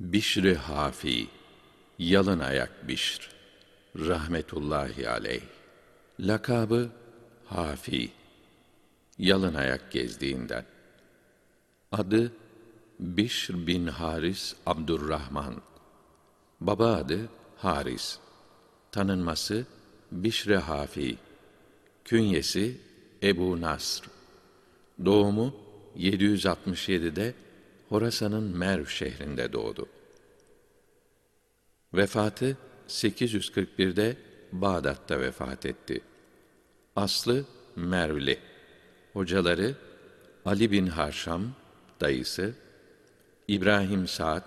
Bişri Hafi, yalın ayak Bişr, rahmetullahi aleyh. Lakabı Hafi, yalın ayak gezdiğinden. Adı Bişr bin Haris Abdurrahman. Baba adı Haris. Tanınması Bişre Hafi. Künyesi Ebu Nasr. Doğumu 767'de Horasan'ın Merv şehrinde doğdu. Vefatı 841'de Bağdat'ta vefat etti. Aslı Mervli. Hocaları Ali bin Harşam, dayısı, İbrahim Sa'd,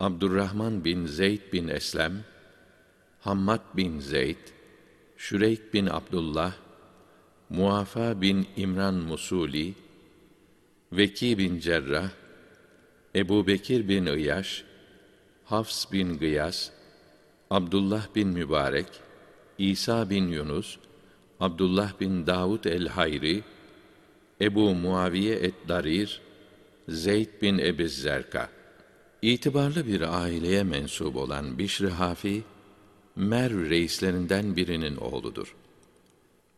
Abdurrahman bin Zeyd bin Eslem, Hammad bin Zeyd, Şüreyk bin Abdullah, Muafa bin İmran Musuli, Veki bin Cerrah, Ebu Bekir bin İyaş, Hafs bin Gıyas, Abdullah bin Mübarek, İsa bin Yunus, Abdullah bin Davud el-Hayri, Ebu Muaviye et-Darir, Zeyd bin Ebiz Zerka. İtibarlı bir aileye mensup olan Bişri Hafi, Mer reislerinden birinin oğludur.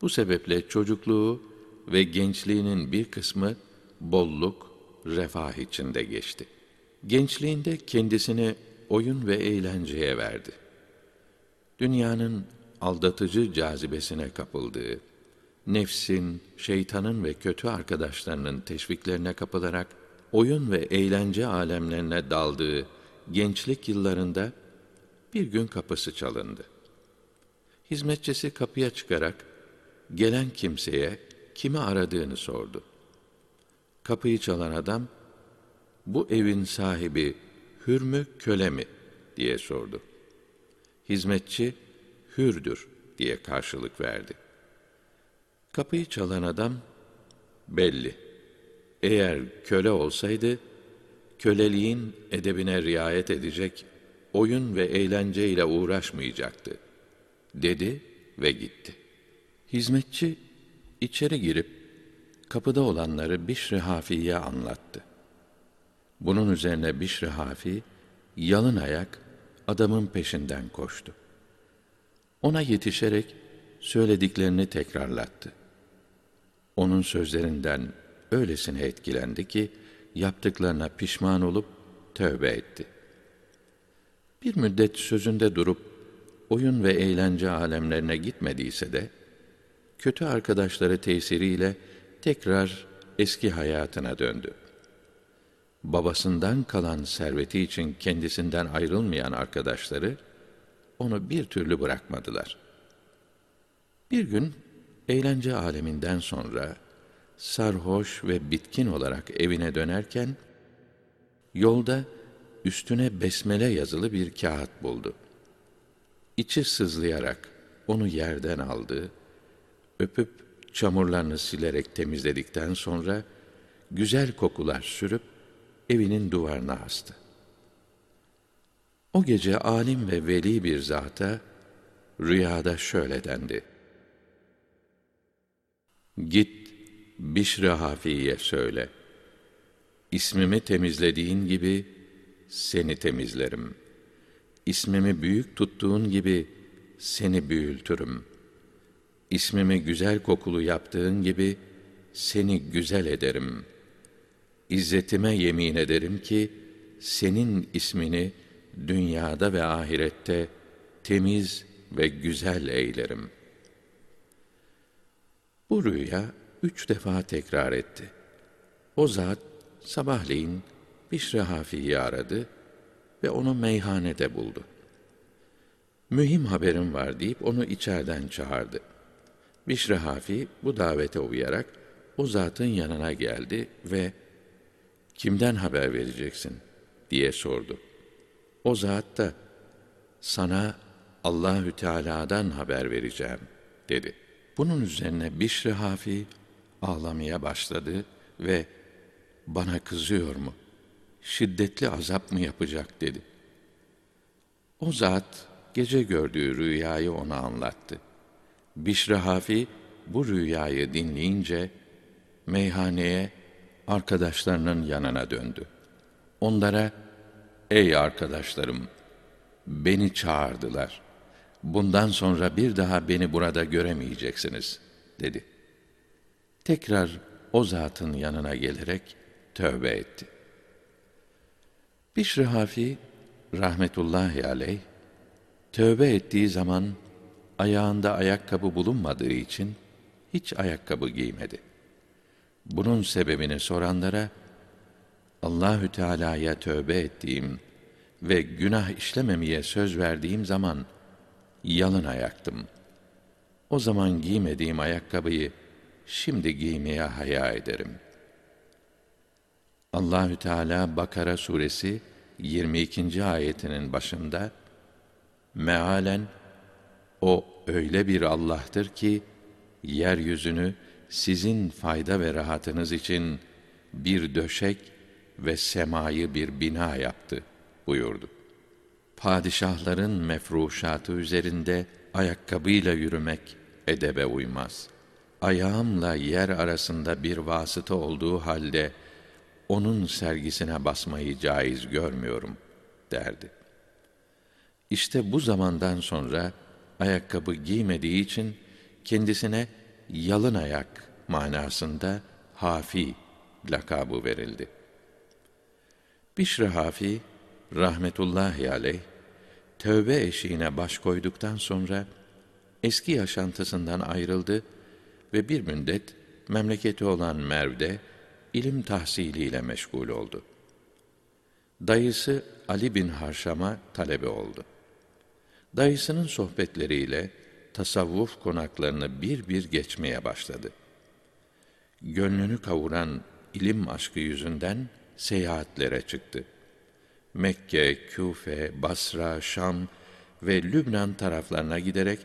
Bu sebeple çocukluğu ve gençliğinin bir kısmı bolluk, refah içinde geçti. Gençliğinde kendisini oyun ve eğlenceye verdi. Dünyanın aldatıcı cazibesine kapıldığı, nefsin, şeytanın ve kötü arkadaşlarının teşviklerine kapılarak oyun ve eğlence alemlerine daldığı gençlik yıllarında bir gün kapısı çalındı. Hizmetçisi kapıya çıkarak gelen kimseye kimi aradığını sordu. Kapıyı çalan adam, bu evin sahibi hür mü köle mi diye sordu. Hizmetçi, hürdür diye karşılık verdi. Kapıyı çalan adam, belli. Eğer köle olsaydı, köleliğin edebine riayet edecek, oyun ve eğlenceyle uğraşmayacaktı, dedi ve gitti. Hizmetçi, içeri girip, kapıda olanları Bişri Hafi'ye anlattı. Bunun üzerine Bişri Hafi, yalın ayak adamın peşinden koştu. Ona yetişerek söylediklerini tekrarlattı. Onun sözlerinden öylesine etkilendi ki, yaptıklarına pişman olup tövbe etti. Bir müddet sözünde durup, oyun ve eğlence alemlerine gitmediyse de, kötü arkadaşları tesiriyle tekrar eski hayatına döndü. Babasından kalan serveti için kendisinden ayrılmayan arkadaşları onu bir türlü bırakmadılar. Bir gün eğlence aleminden sonra sarhoş ve bitkin olarak evine dönerken yolda üstüne besmele yazılı bir kağıt buldu. İçi sızlayarak onu yerden aldı, öpüp çamurlarını silerek temizledikten sonra güzel kokular sürüp evinin duvarına astı. O gece alim ve veli bir zata rüyada şöyle dendi. Git Bişri Hafi'ye söyle. İsmimi temizlediğin gibi seni temizlerim. İsmimi büyük tuttuğun gibi seni büyültürüm. İsmimi güzel kokulu yaptığın gibi seni güzel ederim. İzzetime yemin ederim ki senin ismini dünyada ve ahirette temiz ve güzel eylerim. Bu rüya üç defa tekrar etti. O zat sabahleyin Bişri Hafi'yi aradı ve onu meyhanede buldu. Mühim haberim var deyip onu içeriden çağırdı. Bişri Hafi bu davete uyarak o zatın yanına geldi ve kimden haber vereceksin diye sordu. O zat da sana Allahü Teala'dan haber vereceğim dedi. Bunun üzerine Bişri Hafi ağlamaya başladı ve bana kızıyor mu? Şiddetli azap mı yapacak dedi. O zat gece gördüğü rüyayı ona anlattı. Bişri Hafi bu rüyayı dinleyince meyhaneye arkadaşlarının yanına döndü. Onlara Ey arkadaşlarım! Beni çağırdılar. Bundan sonra bir daha beni burada göremeyeceksiniz, dedi. Tekrar o zatın yanına gelerek tövbe etti. Bişri Hafi rahmetullahi aleyh tövbe ettiği zaman ayağında ayakkabı bulunmadığı için hiç ayakkabı giymedi. Bunun sebebini soranlara Allahü Teala'ya tövbe ettiğim ve günah işlememeye söz verdiğim zaman yalın ayaktım. O zaman giymediğim ayakkabıyı şimdi giymeye haya ederim. Allahü Teala Bakara suresi 22. ayetinin başında mealen o öyle bir Allah'tır ki yeryüzünü sizin fayda ve rahatınız için bir döşek ve semayı bir bina yaptı buyurdu. Padişahların mefruşatı üzerinde ayakkabıyla yürümek edebe uymaz. Ayağımla yer arasında bir vasıta olduğu halde onun sergisine basmayı caiz görmüyorum derdi. İşte bu zamandan sonra ayakkabı giymediği için kendisine yalın ayak manasında Hafi lakabı verildi. Bişri Hafi rahmetullahi aleyh tövbe eşiğine baş koyduktan sonra eski yaşantısından ayrıldı ve bir müddet memleketi olan Merv'de ilim tahsiliyle meşgul oldu. Dayısı Ali bin Harşam'a talebe oldu. Dayısının sohbetleriyle tasavvuf konaklarını bir bir geçmeye başladı. Gönlünü kavuran ilim aşkı yüzünden seyahatlere çıktı. Mekke, Küfe, Basra, Şam ve Lübnan taraflarına giderek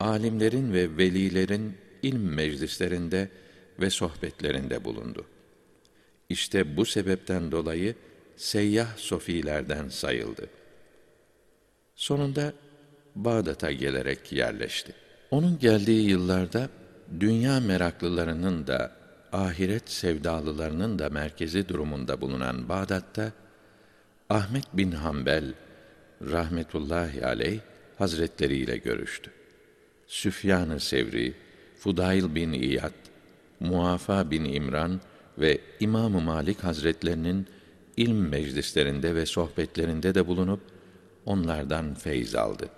alimlerin ve velilerin ilm meclislerinde ve sohbetlerinde bulundu. İşte bu sebepten dolayı seyyah sofilerden sayıldı. Sonunda Bağdat'a gelerek yerleşti. Onun geldiği yıllarda dünya meraklılarının da ahiret sevdalılarının da merkezi durumunda bulunan Bağdat'ta Ahmet bin Hanbel rahmetullahi aleyh hazretleriyle görüştü. Süfyan-ı Sevri, Fudail bin İyad, Muafa bin İmran ve İmam-ı Malik Hazretlerinin ilm meclislerinde ve sohbetlerinde de bulunup onlardan feyz aldı.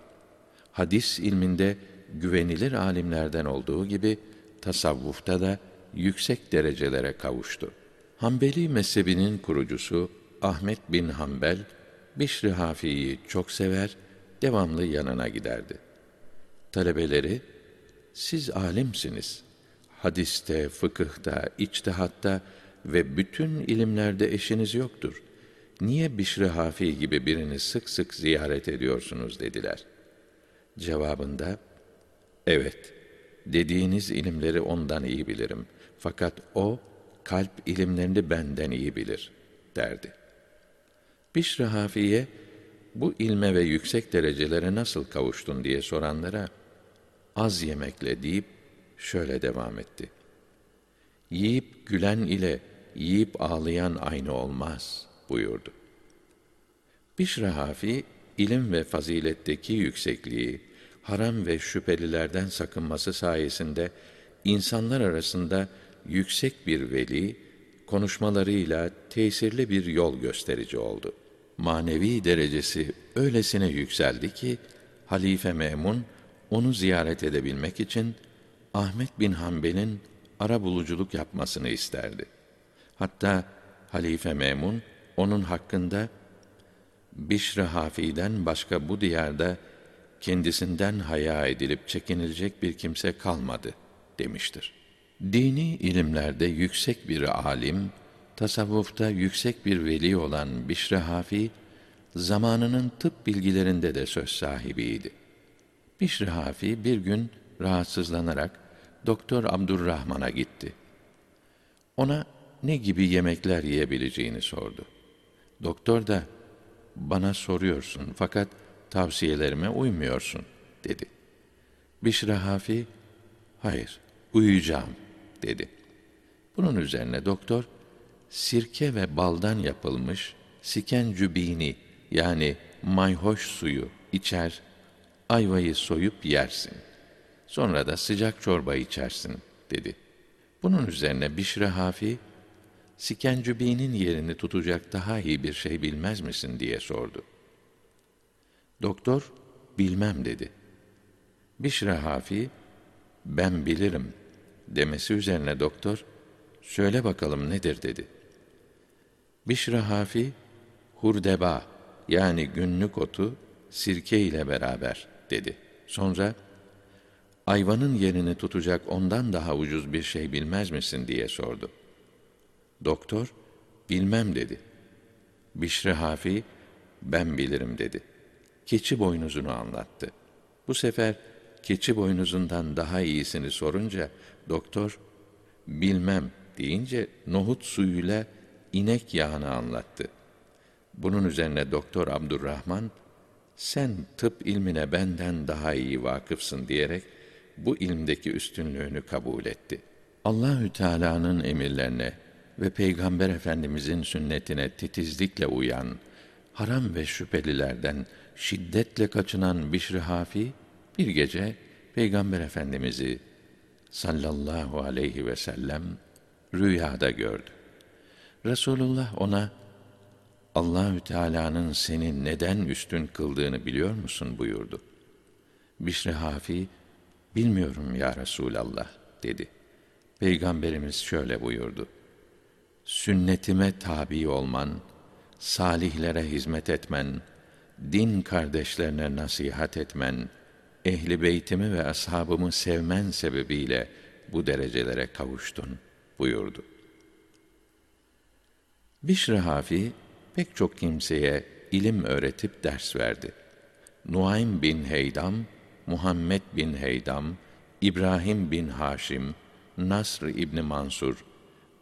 Hadis ilminde güvenilir alimlerden olduğu gibi tasavvufta da yüksek derecelere kavuştu. Hanbeli mezhebinin kurucusu Ahmet bin Hanbel Bişri Hafi'yi çok sever, devamlı yanına giderdi. Talebeleri siz alimsiniz. Hadiste, fıkıhta, içtihatta ve bütün ilimlerde eşiniz yoktur. Niye Bişri Hafi gibi birini sık sık ziyaret ediyorsunuz dediler. Cevabında, evet, dediğiniz ilimleri ondan iyi bilirim. Fakat o, kalp ilimlerini benden iyi bilir, derdi. Bişri Hafiye, bu ilme ve yüksek derecelere nasıl kavuştun diye soranlara, az yemekle deyip şöyle devam etti. Yiyip gülen ile yiyip ağlayan aynı olmaz buyurdu. Bişr Hafi ilim ve faziletteki yüksekliği, haram ve şüphelilerden sakınması sayesinde insanlar arasında yüksek bir veli, konuşmalarıyla tesirli bir yol gösterici oldu. Manevi derecesi öylesine yükseldi ki Halife Memun onu ziyaret edebilmek için Ahmet bin Hanbel'in ara buluculuk yapmasını isterdi. Hatta Halife Memun onun hakkında Bişr Hafi'den başka bu diyarda kendisinden haya edilip çekinilecek bir kimse kalmadı demiştir. Dini ilimlerde yüksek bir alim, tasavvufta yüksek bir veli olan Bişr Hafi, zamanının tıp bilgilerinde de söz sahibiydi. Bişr Hafi bir gün rahatsızlanarak Doktor Abdurrahman'a gitti. Ona ne gibi yemekler yiyebileceğini sordu. Doktor da bana soruyorsun fakat tavsiyelerime uymuyorsun dedi. Bişr Hafi hayır uyuyacağım dedi. Bunun üzerine doktor sirke ve baldan yapılmış sikencübini yani mayhoş suyu içer, ayvayı soyup yersin. Sonra da sıcak çorba içersin, dedi. Bunun üzerine Bişri Hafi, Sikencübi'nin yerini tutacak daha iyi bir şey bilmez misin diye sordu. Doktor, bilmem dedi. Bişri Hafi, ben bilirim demesi üzerine doktor, söyle bakalım nedir dedi. Bişri Hafi, hurdeba yani günlük otu sirke ile beraber dedi. Sonra, ayvanın yerini tutacak ondan daha ucuz bir şey bilmez misin diye sordu. Doktor, bilmem dedi. Bişri Hafi, ben bilirim dedi. Keçi boynuzunu anlattı. Bu sefer keçi boynuzundan daha iyisini sorunca doktor bilmem deyince nohut suyuyla inek yağını anlattı. Bunun üzerine doktor Abdurrahman sen tıp ilmine benden daha iyi vakıfsın diyerek bu ilmdeki üstünlüğünü kabul etti. Allahü Teala'nın emirlerine ve Peygamber Efendimizin sünnetine titizlikle uyan, haram ve şüphelilerden şiddetle kaçınan Bişri Hafi bir gece Peygamber Efendimizi sallallahu aleyhi ve sellem rüyada gördü. Resulullah ona Allahü Teala'nın seni neden üstün kıldığını biliyor musun buyurdu. Bişri Hafi bilmiyorum ya Resulallah dedi. Peygamberimiz şöyle buyurdu. Sünnetime tabi olman, salihlere hizmet etmen, din kardeşlerine nasihat etmen, ehli beytimi ve ashabımı sevmen sebebiyle bu derecelere kavuştun buyurdu. Bişr Hafi pek çok kimseye ilim öğretip ders verdi. Nuaym bin Heydam, Muhammed bin Heydam, İbrahim bin Haşim, Nasr İbni Mansur,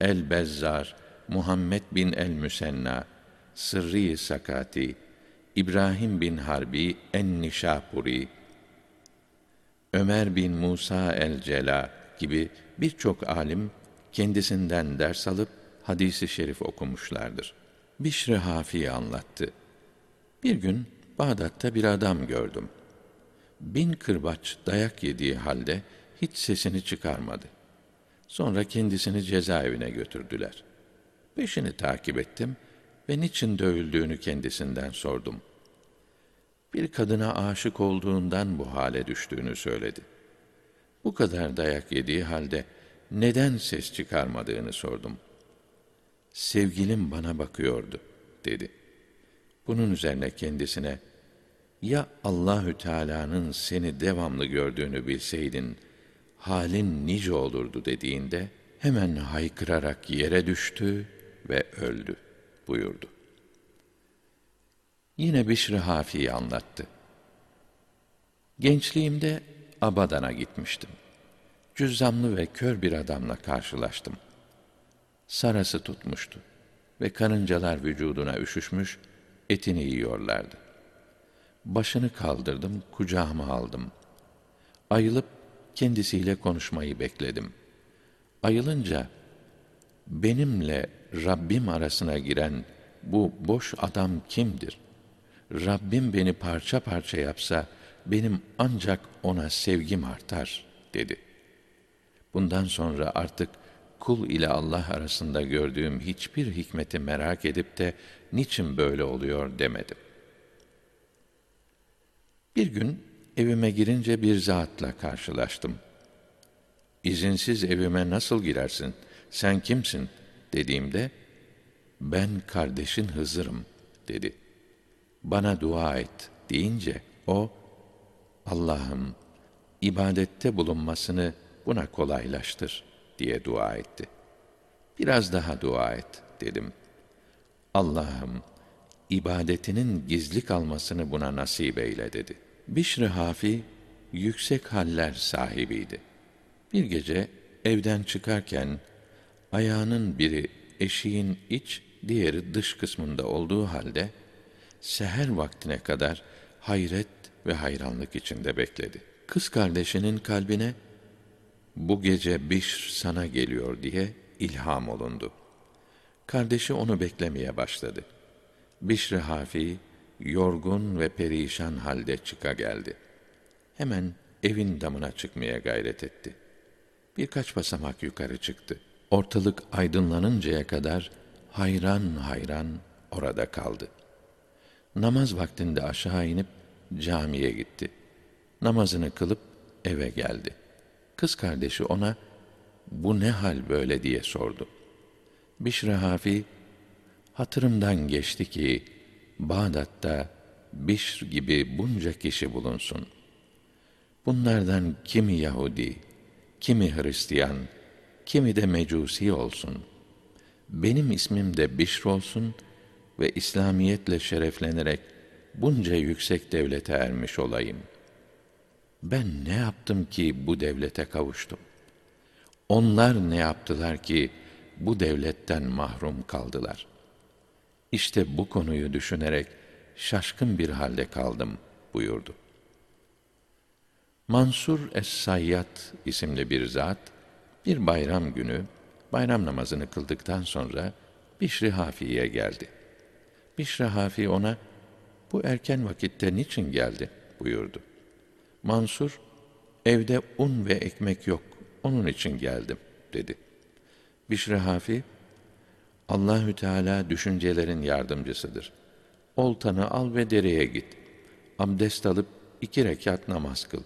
El-Bezzar, Muhammed bin el-Müsenna, Sırrı Sakati, İbrahim bin Harbi en-Nişapuri, Ömer bin Musa el-Cela gibi birçok alim kendisinden ders alıp hadisi şerif okumuşlardır. Bişri Hafi anlattı. Bir gün Bağdat'ta bir adam gördüm. Bin kırbaç dayak yediği halde hiç sesini çıkarmadı. Sonra kendisini cezaevine götürdüler. Peşini takip ettim ve niçin dövüldüğünü kendisinden sordum. Bir kadına aşık olduğundan bu hale düştüğünü söyledi. Bu kadar dayak yediği halde neden ses çıkarmadığını sordum. Sevgilim bana bakıyordu dedi. Bunun üzerine kendisine ya Allahü Teala'nın seni devamlı gördüğünü bilseydin halin nice olurdu dediğinde hemen haykırarak yere düştü ve öldü buyurdu. Yine Bişri Hafi'yi anlattı. Gençliğimde Abadan'a gitmiştim. Cüzzamlı ve kör bir adamla karşılaştım. Sarası tutmuştu ve karıncalar vücuduna üşüşmüş, etini yiyorlardı. Başını kaldırdım, kucağıma aldım. Ayılıp kendisiyle konuşmayı bekledim. Ayılınca benimle Rabbim arasına giren bu boş adam kimdir? Rabbim beni parça parça yapsa benim ancak ona sevgim artar dedi. Bundan sonra artık kul ile Allah arasında gördüğüm hiçbir hikmeti merak edip de niçin böyle oluyor demedim. Bir gün evime girince bir zatla karşılaştım. İzinsiz evime nasıl girersin? Sen kimsin? Dediğimde ben kardeşin Hızır'ım dedi. Bana dua et deyince o Allah'ım ibadette bulunmasını buna kolaylaştır diye dua etti. Biraz daha dua et dedim. Allah'ım ibadetinin gizli kalmasını buna nasip eyle dedi. Bişri Hafi yüksek haller sahibiydi. Bir gece evden çıkarken ayağının biri eşiğin iç, diğeri dış kısmında olduğu halde seher vaktine kadar hayret ve hayranlık içinde bekledi. Kız kardeşinin kalbine bu gece Bişr sana geliyor diye ilham olundu. Kardeşi onu beklemeye başladı. Bişr Hafi yorgun ve perişan halde çıka geldi. Hemen evin damına çıkmaya gayret etti. Birkaç basamak yukarı çıktı. Ortalık aydınlanıncaya kadar hayran hayran orada kaldı. Namaz vaktinde aşağı inip camiye gitti. Namazını kılıp eve geldi. Kız kardeşi ona bu ne hal böyle diye sordu. Bişr Hafi hatırımdan geçti ki Bağdat'ta Bişr gibi bunca kişi bulunsun. Bunlardan kimi Yahudi, kimi Hristiyan, kimi de Mecusi olsun. Benim ismim de Bişr olsun ve İslamiyetle şereflenerek bunca yüksek devlete ermiş olayım. Ben ne yaptım ki bu devlete kavuştum? Onlar ne yaptılar ki bu devletten mahrum kaldılar? İşte bu konuyu düşünerek şaşkın bir halde kaldım buyurdu. Mansur Es-Sayyat isimli bir zat bir bayram günü bayram namazını kıldıktan sonra Bişri Hafi'ye geldi. Bişri Hafi ona bu erken vakitte niçin geldi buyurdu. Mansur evde un ve ekmek yok onun için geldim dedi. Bişri Hafi Allahü Teala düşüncelerin yardımcısıdır. Oltanı al ve dereye git. Abdest alıp iki rekat namaz kıl.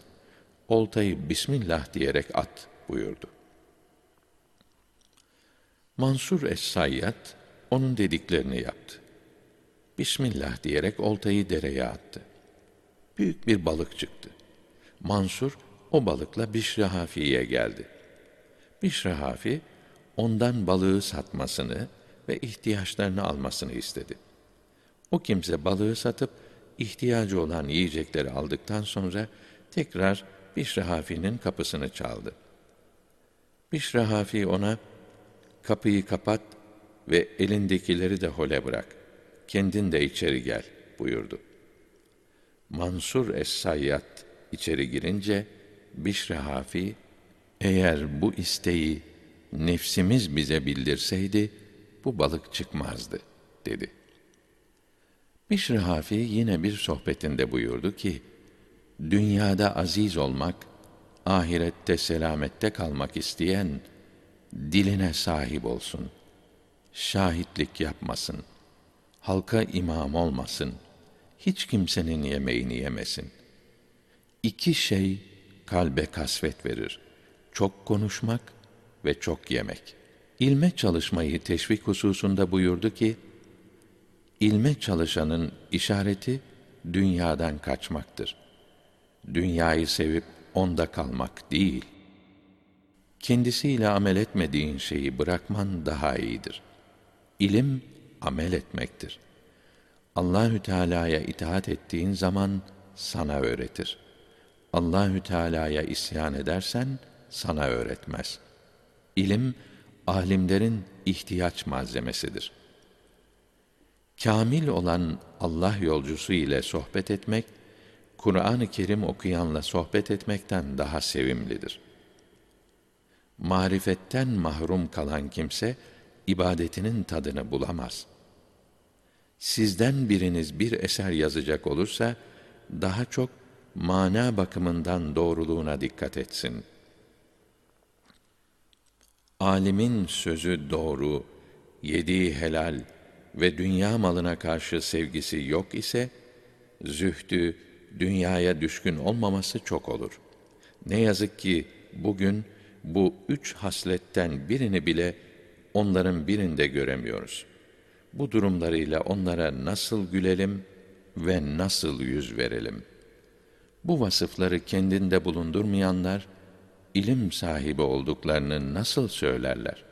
Oltayı Bismillah diyerek at buyurdu. Mansur Es-Sayyat onun dediklerini yaptı. Bismillah diyerek oltayı dereye attı. Büyük bir balık çıktı. Mansur o balıkla Bişri Hafi'ye geldi. Bişri Hafi ondan balığı satmasını ve ihtiyaçlarını almasını istedi. O kimse balığı satıp ihtiyacı olan yiyecekleri aldıktan sonra tekrar Bişri Hafi'nin kapısını çaldı. Bişri Hafi ona kapıyı kapat ve elindekileri de hole bırak. Kendin de içeri gel buyurdu. Mansur Es-Sayyat içeri girince Bişri Hafi eğer bu isteği nefsimiz bize bildirseydi bu balık çıkmazdı dedi. Bişri Hafi yine bir sohbetinde buyurdu ki dünyada aziz olmak, ahirette selamette kalmak isteyen diline sahip olsun. Şahitlik yapmasın. Halka imam olmasın. Hiç kimsenin yemeğini yemesin. İki şey kalbe kasvet verir. Çok konuşmak ve çok yemek. İlme çalışmayı teşvik hususunda buyurdu ki, ilme çalışanın işareti dünyadan kaçmaktır. Dünyayı sevip onda kalmak değil. Kendisiyle amel etmediğin şeyi bırakman daha iyidir. İlim amel etmektir. Allahü Teala'ya itaat ettiğin zaman sana öğretir. Allahü Teala'ya isyan edersen sana öğretmez. İlim alimlerin ihtiyaç malzemesidir. Kamil olan Allah yolcusu ile sohbet etmek, Kur'an-ı Kerim okuyanla sohbet etmekten daha sevimlidir. Marifetten mahrum kalan kimse, ibadetinin tadını bulamaz. Sizden biriniz bir eser yazacak olursa, daha çok mana bakımından doğruluğuna dikkat etsin. Alimin sözü doğru, yediği helal ve dünya malına karşı sevgisi yok ise, zühdü, dünyaya düşkün olmaması çok olur. Ne yazık ki bugün bu üç hasletten birini bile onların birinde göremiyoruz. Bu durumlarıyla onlara nasıl gülelim ve nasıl yüz verelim? Bu vasıfları kendinde bulundurmayanlar, ilim sahibi olduklarını nasıl söylerler?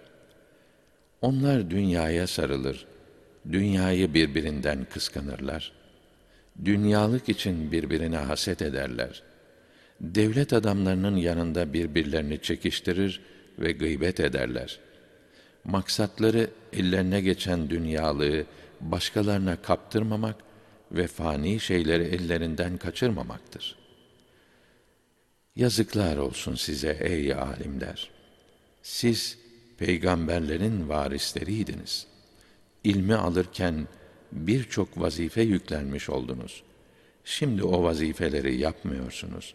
Onlar dünyaya sarılır, dünyayı birbirinden kıskanırlar. Dünyalık için birbirine haset ederler. Devlet adamlarının yanında birbirlerini çekiştirir ve gıybet ederler. Maksatları ellerine geçen dünyalığı başkalarına kaptırmamak ve fani şeyleri ellerinden kaçırmamaktır. Yazıklar olsun size ey alimler. Siz peygamberlerin varisleriydiniz. İlmi alırken birçok vazife yüklenmiş oldunuz. Şimdi o vazifeleri yapmıyorsunuz.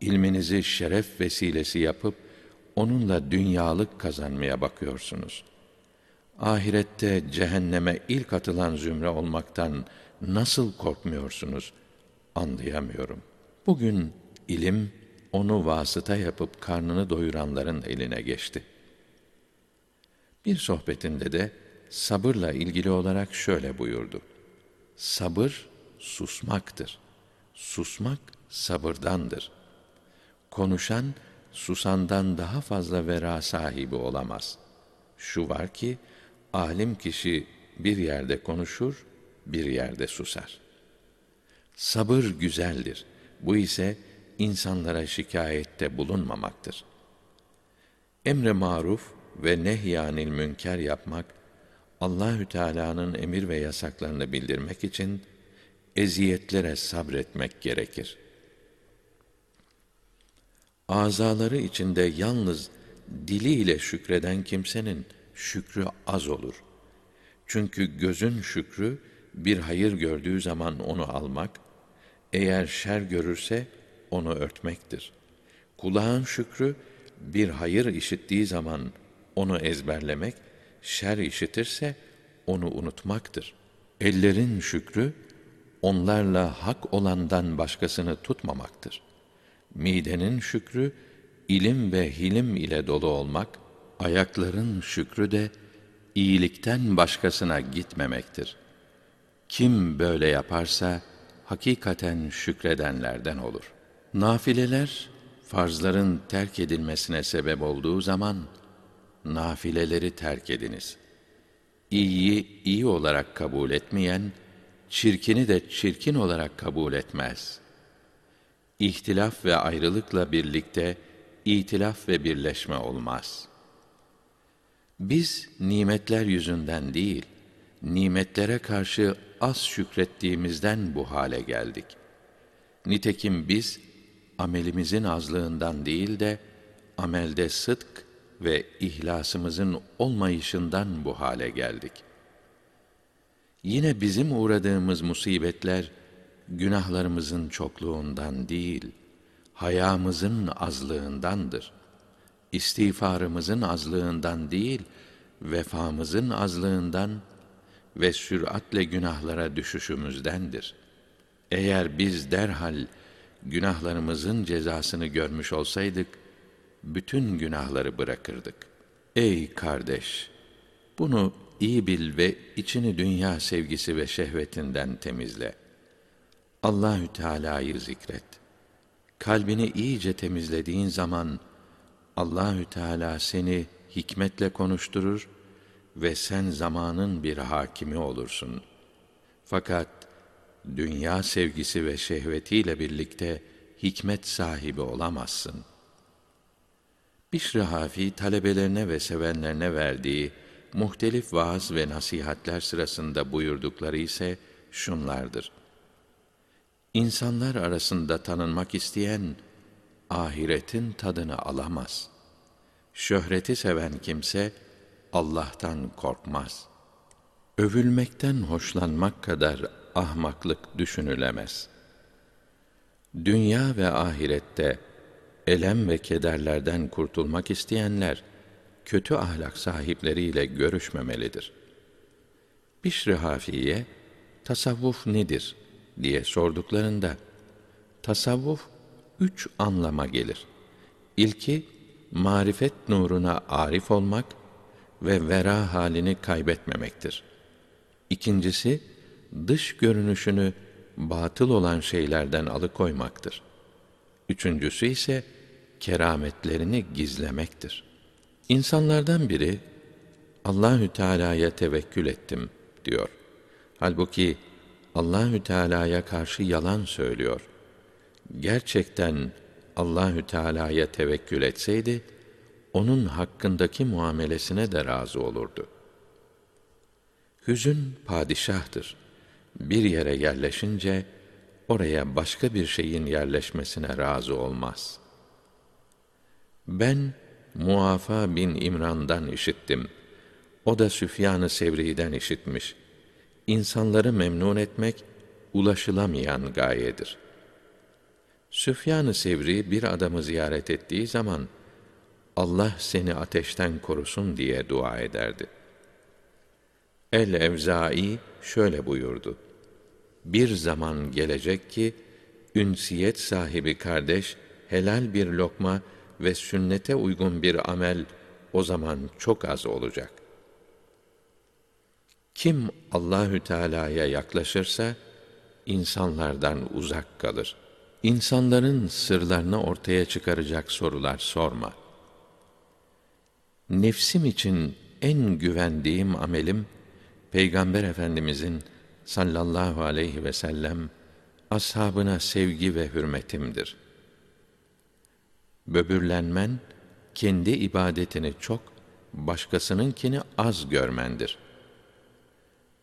İlminizi şeref vesilesi yapıp onunla dünyalık kazanmaya bakıyorsunuz. Ahirette cehenneme ilk atılan zümre olmaktan nasıl korkmuyorsunuz? Anlayamıyorum. Bugün ilim onu vasıta yapıp karnını doyuranların eline geçti. Bir sohbetinde de sabırla ilgili olarak şöyle buyurdu. Sabır susmaktır. Susmak sabırdandır. Konuşan susandan daha fazla vera sahibi olamaz. Şu var ki alim kişi bir yerde konuşur, bir yerde susar. Sabır güzeldir. Bu ise insanlara şikayette bulunmamaktır. Emre maruf ve nehyanil münker yapmak Allahü Teala'nın emir ve yasaklarını bildirmek için eziyetlere sabretmek gerekir. Azaları içinde yalnız diliyle şükreden kimsenin şükrü az olur. Çünkü gözün şükrü bir hayır gördüğü zaman onu almak, eğer şer görürse onu örtmektir. Kulağın şükrü bir hayır işittiği zaman onu ezberlemek, şer işitirse onu unutmaktır. Ellerin şükrü onlarla hak olandan başkasını tutmamaktır. Midenin şükrü ilim ve hilim ile dolu olmak, ayakların şükrü de iyilikten başkasına gitmemektir. Kim böyle yaparsa hakikaten şükredenlerden olur. Nafileler farzların terk edilmesine sebep olduğu zaman nafileleri terk ediniz. İyiyi iyi olarak kabul etmeyen çirkini de çirkin olarak kabul etmez. İhtilaf ve ayrılıkla birlikte itilaf ve birleşme olmaz. Biz nimetler yüzünden değil, nimetlere karşı az şükrettiğimizden bu hale geldik. Nitekim biz amelimizin azlığından değil de amelde sıdk ve ihlasımızın olmayışından bu hale geldik. Yine bizim uğradığımız musibetler günahlarımızın çokluğundan değil, hayamızın azlığındandır. İstiğfarımızın azlığından değil, vefamızın azlığından ve süratle günahlara düşüşümüzdendir. Eğer biz derhal günahlarımızın cezasını görmüş olsaydık, bütün günahları bırakırdık. Ey kardeş! Bunu iyi bil ve içini dünya sevgisi ve şehvetinden temizle. Allahü Teala'yı zikret. Kalbini iyice temizlediğin zaman Allahü Teala seni hikmetle konuşturur ve sen zamanın bir hakimi olursun. Fakat dünya sevgisi ve şehvetiyle birlikte hikmet sahibi olamazsın. Bişr-i Hafi talebelerine ve sevenlerine verdiği muhtelif vaaz ve nasihatler sırasında buyurdukları ise şunlardır. İnsanlar arasında tanınmak isteyen ahiretin tadını alamaz. Şöhreti seven kimse Allah'tan korkmaz. Övülmekten hoşlanmak kadar ahmaklık düşünülemez. Dünya ve ahirette elem ve kederlerden kurtulmak isteyenler kötü ahlak sahipleriyle görüşmemelidir. Bişri Hafiye tasavvuf nedir diye sorduklarında tasavvuf üç anlama gelir. İlki marifet nuruna arif olmak ve vera halini kaybetmemektir. İkincisi dış görünüşünü batıl olan şeylerden alıkoymaktır. Üçüncüsü ise kerametlerini gizlemektir. İnsanlardan biri Allahü Teala'ya tevekkül ettim diyor. Halbuki Allahü Teala'ya karşı yalan söylüyor. Gerçekten Allahü Teala'ya tevekkül etseydi onun hakkındaki muamelesine de razı olurdu. Hüzün padişahtır. Bir yere yerleşince oraya başka bir şeyin yerleşmesine razı olmaz. Ben Muafa bin İmran'dan işittim. O da Süfyan-ı Sevri'den işitmiş. İnsanları memnun etmek ulaşılamayan gayedir. Süfyan-ı Sevri bir adamı ziyaret ettiği zaman Allah seni ateşten korusun diye dua ederdi. El-Evzai şöyle buyurdu. Bir zaman gelecek ki, ünsiyet sahibi kardeş, helal bir lokma ve sünnete uygun bir amel o zaman çok az olacak. Kim Allahü Teala'ya yaklaşırsa insanlardan uzak kalır. İnsanların sırlarını ortaya çıkaracak sorular sorma. Nefsim için en güvendiğim amelim Peygamber Efendimizin sallallahu aleyhi ve sellem ashabına sevgi ve hürmetimdir. Böbürlenmen kendi ibadetini çok, başkasınınkini az görmendir.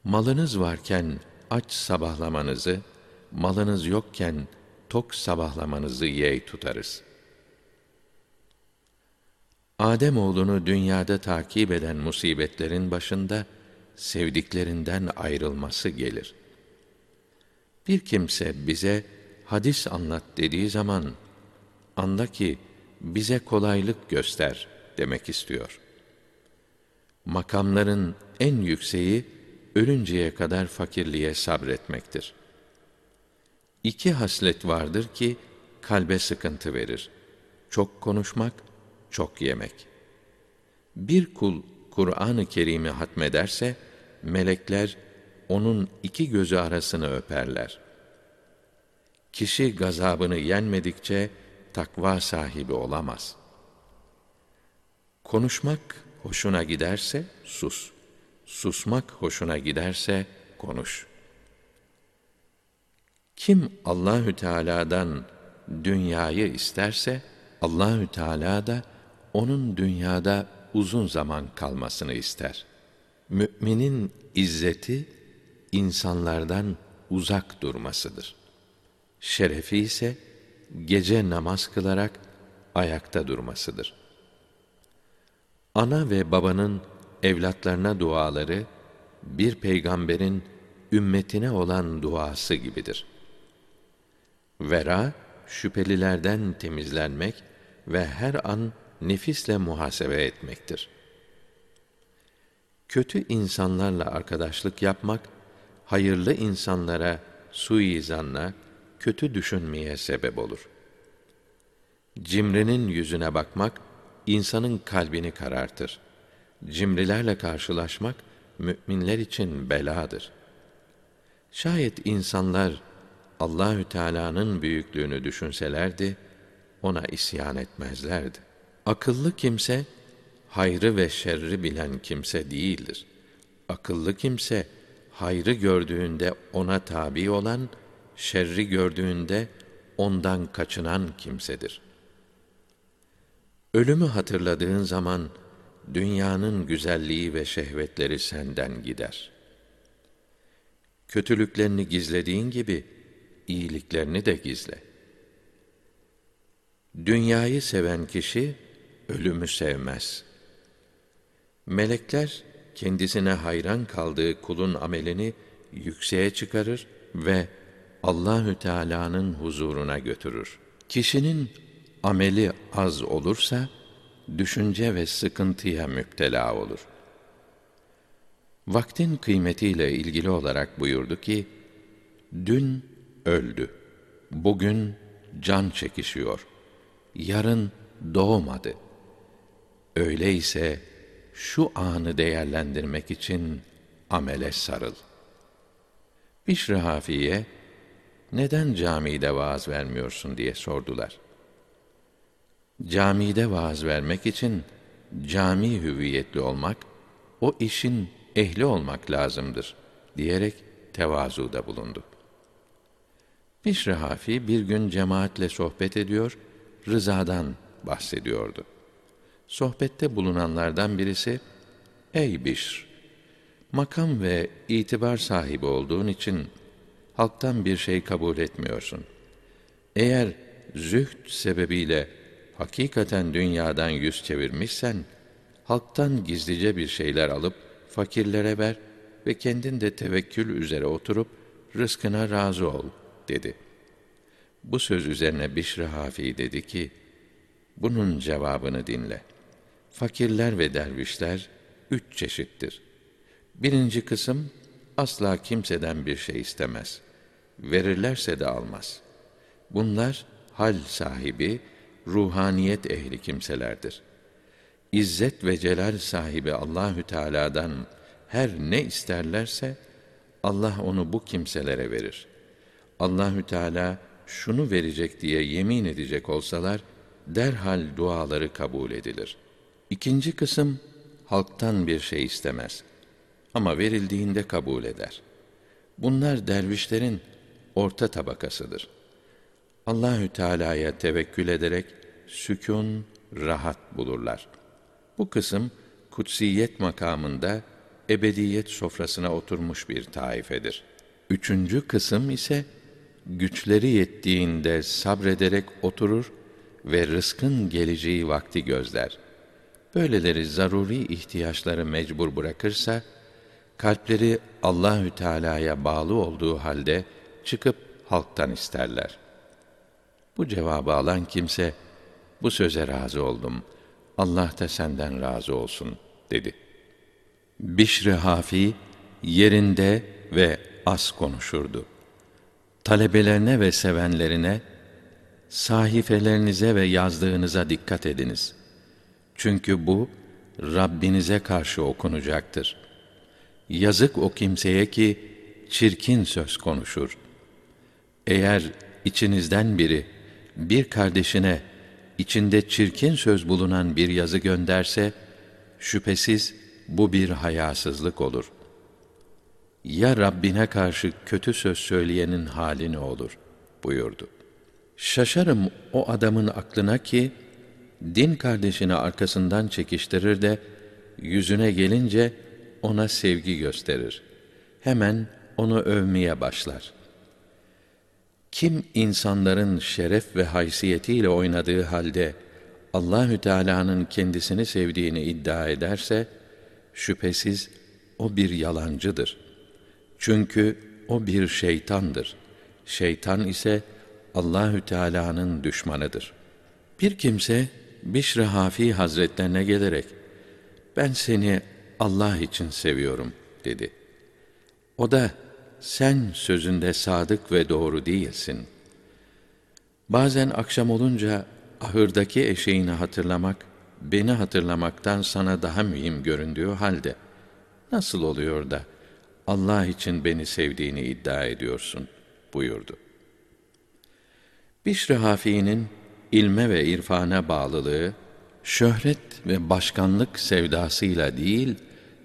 Malınız varken aç sabahlamanızı, malınız yokken tok sabahlamanızı yeğ tutarız. Adem oğlunu dünyada takip eden musibetlerin başında sevdiklerinden ayrılması gelir. Bir kimse bize hadis anlat dediği zaman anda ki bize kolaylık göster demek istiyor. Makamların en yükseği ölünceye kadar fakirliğe sabretmektir. İki haslet vardır ki kalbe sıkıntı verir. Çok konuşmak, çok yemek. Bir kul Kur'an-ı Kerim'i hatmederse melekler onun iki gözü arasını öperler. Kişi gazabını yenmedikçe takva sahibi olamaz. Konuşmak hoşuna giderse sus. Susmak hoşuna giderse konuş. Kim Allahü Teala'dan dünyayı isterse Allahü Teala da onun dünyada uzun zaman kalmasını ister. Müminin izzeti insanlardan uzak durmasıdır. Şerefi ise gece namaz kılarak ayakta durmasıdır. Ana ve babanın evlatlarına duaları bir peygamberin ümmetine olan duası gibidir. Vera şüphelilerden temizlenmek ve her an nefisle muhasebe etmektir. Kötü insanlarla arkadaşlık yapmak, hayırlı insanlara suizanla, kötü düşünmeye sebep olur. Cimrinin yüzüne bakmak, insanın kalbini karartır. Cimrilerle karşılaşmak, müminler için beladır. Şayet insanlar Allahü Teala'nın büyüklüğünü düşünselerdi, ona isyan etmezlerdi. Akıllı kimse, hayrı ve şerri bilen kimse değildir. Akıllı kimse, hayrı gördüğünde ona tabi olan, şerri gördüğünde ondan kaçınan kimsedir. Ölümü hatırladığın zaman, dünyanın güzelliği ve şehvetleri senden gider. Kötülüklerini gizlediğin gibi, iyiliklerini de gizle. Dünyayı seven kişi, ölümü sevmez. Melekler, kendisine hayran kaldığı kulun amelini yükseğe çıkarır ve Allahü Teala'nın huzuruna götürür. Kişinin ameli az olursa düşünce ve sıkıntıya müptela olur. Vaktin kıymetiyle ilgili olarak buyurdu ki, dün öldü, bugün can çekişiyor, yarın doğmadı. Öyleyse şu anı değerlendirmek için amele sarıl. Bişr Hafiye, neden camide vaaz vermiyorsun diye sordular. Camide vaaz vermek için cami hüviyetli olmak, o işin ehli olmak lazımdır diyerek tevazuda bulundu. Bişr Hafi bir gün cemaatle sohbet ediyor, rızadan bahsediyordu. Sohbette bulunanlardan birisi, Ey Bişr! Makam ve itibar sahibi olduğun için halktan bir şey kabul etmiyorsun. Eğer zühd sebebiyle hakikaten dünyadan yüz çevirmişsen, halktan gizlice bir şeyler alıp fakirlere ver ve kendin de tevekkül üzere oturup rızkına razı ol dedi. Bu söz üzerine Bişri Hafi dedi ki, bunun cevabını dinle. Fakirler ve dervişler üç çeşittir. Birinci kısım asla kimseden bir şey istemez. Verirlerse de almaz. Bunlar hal sahibi, ruhaniyet ehli kimselerdir. İzzet ve celal sahibi Allahü Teala'dan her ne isterlerse Allah onu bu kimselere verir. Allahü Teala şunu verecek diye yemin edecek olsalar derhal duaları kabul edilir. İkinci kısım halktan bir şey istemez ama verildiğinde kabul eder. Bunlar dervişlerin orta tabakasıdır. Allahü Teala'ya tevekkül ederek sükun, rahat bulurlar. Bu kısım kutsiyet makamında ebediyet sofrasına oturmuş bir taifedir. Üçüncü kısım ise güçleri yettiğinde sabrederek oturur ve rızkın geleceği vakti gözler. Böyleleri zaruri ihtiyaçları mecbur bırakırsa kalpleri Allahü Teala'ya bağlı olduğu halde çıkıp halktan isterler. Bu cevabı alan kimse bu söze razı oldum. Allah da senden razı olsun dedi. Bişri Hafi yerinde ve az konuşurdu. Talebelerine ve sevenlerine sahifelerinize ve yazdığınıza dikkat ediniz. Çünkü bu Rabbinize karşı okunacaktır. Yazık o kimseye ki çirkin söz konuşur. Eğer içinizden biri bir kardeşine içinde çirkin söz bulunan bir yazı gönderse şüphesiz bu bir hayasızlık olur. Ya Rabbine karşı kötü söz söyleyenin hali ne olur buyurdu. Şaşarım o adamın aklına ki din kardeşini arkasından çekiştirir de yüzüne gelince ona sevgi gösterir. Hemen onu övmeye başlar. Kim insanların şeref ve haysiyetiyle oynadığı halde Allahü Teala'nın kendisini sevdiğini iddia ederse şüphesiz o bir yalancıdır. Çünkü o bir şeytandır. Şeytan ise Allahü Teala'nın düşmanıdır. Bir kimse Bişr Hafi Hazretlerine gelerek ben seni Allah için seviyorum dedi. O da sen sözünde sadık ve doğru değilsin. Bazen akşam olunca ahırdaki eşeğini hatırlamak, beni hatırlamaktan sana daha mühim göründüğü halde, nasıl oluyor da Allah için beni sevdiğini iddia ediyorsun, buyurdu. Bişr Hafi'nin ilme ve irfana bağlılığı, şöhret ve başkanlık sevdasıyla değil,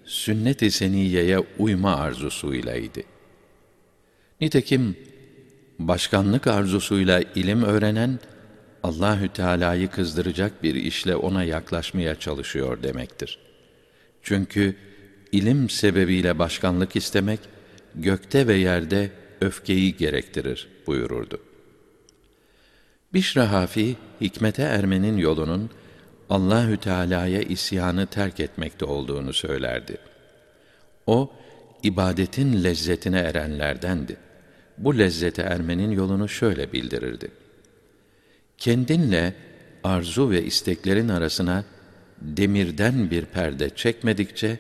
sünnet-i seniyeye uyma arzusuyla idi. Nitekim başkanlık arzusuyla ilim öğrenen Allahü Teala'yı kızdıracak bir işle ona yaklaşmaya çalışıyor demektir. Çünkü ilim sebebiyle başkanlık istemek gökte ve yerde öfkeyi gerektirir buyururdu. Bişra hikmete ermenin yolunun Allahü Teala'ya isyanı terk etmekte olduğunu söylerdi. O ibadetin lezzetine erenlerdendi. Bu lezzete ermenin yolunu şöyle bildirirdi. Kendinle arzu ve isteklerin arasına demirden bir perde çekmedikçe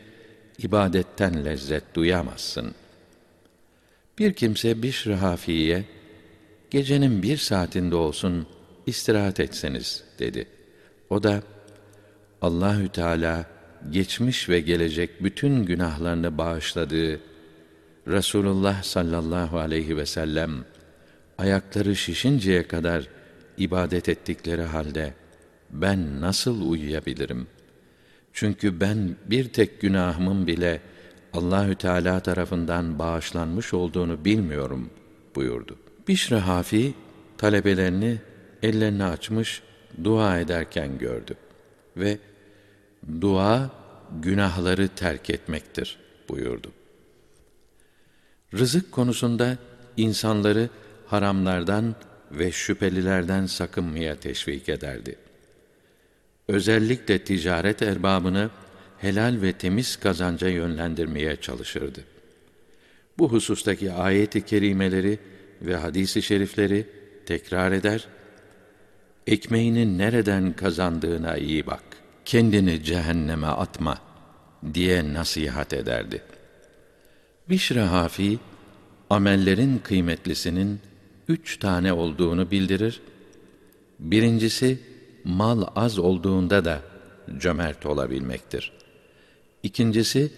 ibadetten lezzet duyamazsın. Bir kimse Bişr Hafi'ye gecenin bir saatinde olsun istirahat etseniz dedi. O da Allahü Teala geçmiş ve gelecek bütün günahlarını bağışladığı Resulullah sallallahu aleyhi ve sellem ayakları şişinceye kadar ibadet ettikleri halde ben nasıl uyuyabilirim? Çünkü ben bir tek günahımın bile Allahü Teala tarafından bağışlanmış olduğunu bilmiyorum buyurdu. Bişre Hafi talebelerini ellerini açmış dua ederken gördü ve dua günahları terk etmektir buyurdu. Rızık konusunda insanları haramlardan ve şüphelilerden sakınmaya teşvik ederdi. Özellikle ticaret erbabını helal ve temiz kazanca yönlendirmeye çalışırdı. Bu husustaki ayet-i kerimeleri ve hadisi şerifleri tekrar eder. Ekmeğini nereden kazandığına iyi bak. Kendini cehenneme atma diye nasihat ederdi. Bişr Hafi amellerin kıymetlisinin üç tane olduğunu bildirir. Birincisi mal az olduğunda da cömert olabilmektir. İkincisi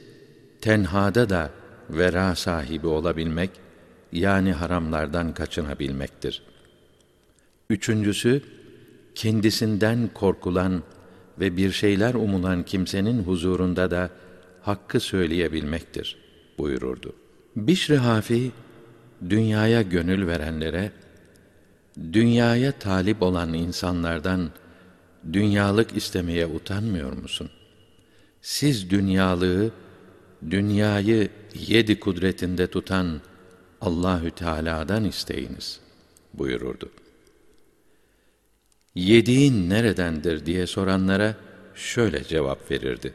tenhada da vera sahibi olabilmek yani haramlardan kaçınabilmektir. Üçüncüsü kendisinden korkulan ve bir şeyler umulan kimsenin huzurunda da hakkı söyleyebilmektir buyururdu. Bişri Hafi dünyaya gönül verenlere dünyaya talip olan insanlardan dünyalık istemeye utanmıyor musun? Siz dünyalığı, dünyayı yedi kudretinde tutan Allahü Teala'dan isteyiniz buyururdu. Yediğin neredendir diye soranlara şöyle cevap verirdi.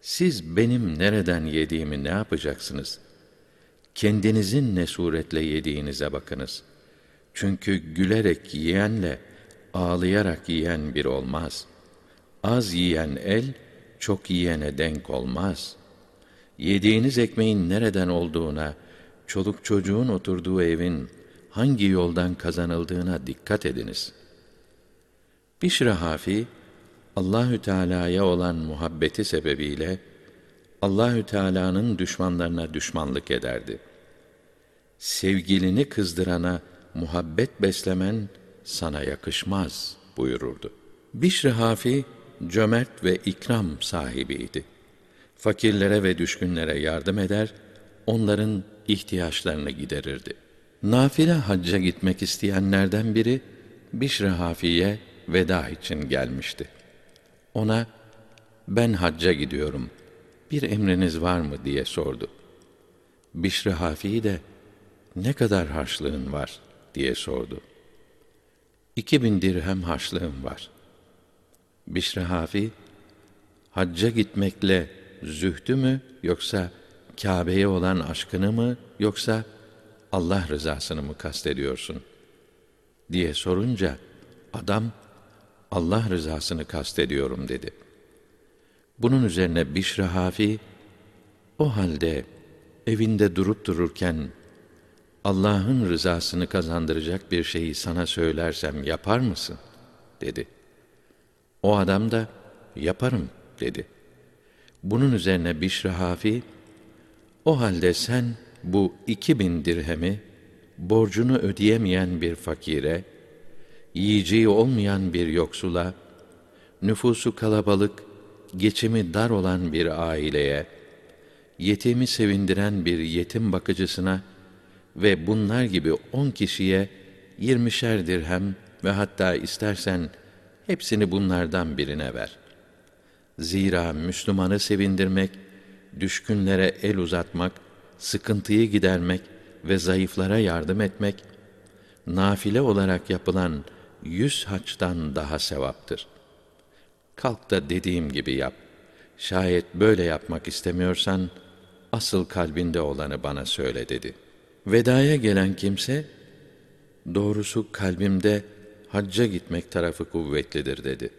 Siz benim nereden yediğimi ne yapacaksınız? Kendinizin ne suretle yediğinize bakınız. Çünkü gülerek yiyenle ağlayarak yiyen bir olmaz. Az yiyen el çok yiyene denk olmaz. Yediğiniz ekmeğin nereden olduğuna, çoluk çocuğun oturduğu evin hangi yoldan kazanıldığına dikkat ediniz. Bişr Hafi Allahü Teala'ya olan muhabbeti sebebiyle Allahü Teala'nın düşmanlarına düşmanlık ederdi. Sevgilini kızdırana muhabbet beslemen sana yakışmaz buyururdu. Bişr Hafi cömert ve ikram sahibiydi. Fakirlere ve düşkünlere yardım eder, onların ihtiyaçlarını giderirdi. Nafile hacca gitmek isteyenlerden biri Bişr Hafi'ye veda için gelmişti. Ona ben hacca gidiyorum. Bir emriniz var mı diye sordu. Bişr Hafi de ne kadar harçlığın var diye sordu. İki bin dirhem harçlığım var. Bişr Hafi, hacca gitmekle zühdü mü yoksa Kâbe'ye olan aşkını mı yoksa Allah rızasını mı kastediyorsun? diye sorunca adam Allah rızasını kastediyorum dedi. Bunun üzerine Bişr Hafi o halde evinde durup dururken Allah'ın rızasını kazandıracak bir şeyi sana söylersem yapar mısın? dedi. O adam da yaparım dedi. Bunun üzerine Bişr Hafi o halde sen bu iki bin dirhemi borcunu ödeyemeyen bir fakire, yiyeceği olmayan bir yoksula, nüfusu kalabalık, geçimi dar olan bir aileye, yetimi sevindiren bir yetim bakıcısına ve bunlar gibi on kişiye yirmişer dirhem ve hatta istersen hepsini bunlardan birine ver. Zira Müslümanı sevindirmek, düşkünlere el uzatmak, sıkıntıyı gidermek ve zayıflara yardım etmek, nafile olarak yapılan yüz haçtan daha sevaptır. Kalk da dediğim gibi yap. Şayet böyle yapmak istemiyorsan, asıl kalbinde olanı bana söyle dedi. Vedaya gelen kimse, doğrusu kalbimde hacca gitmek tarafı kuvvetlidir dedi.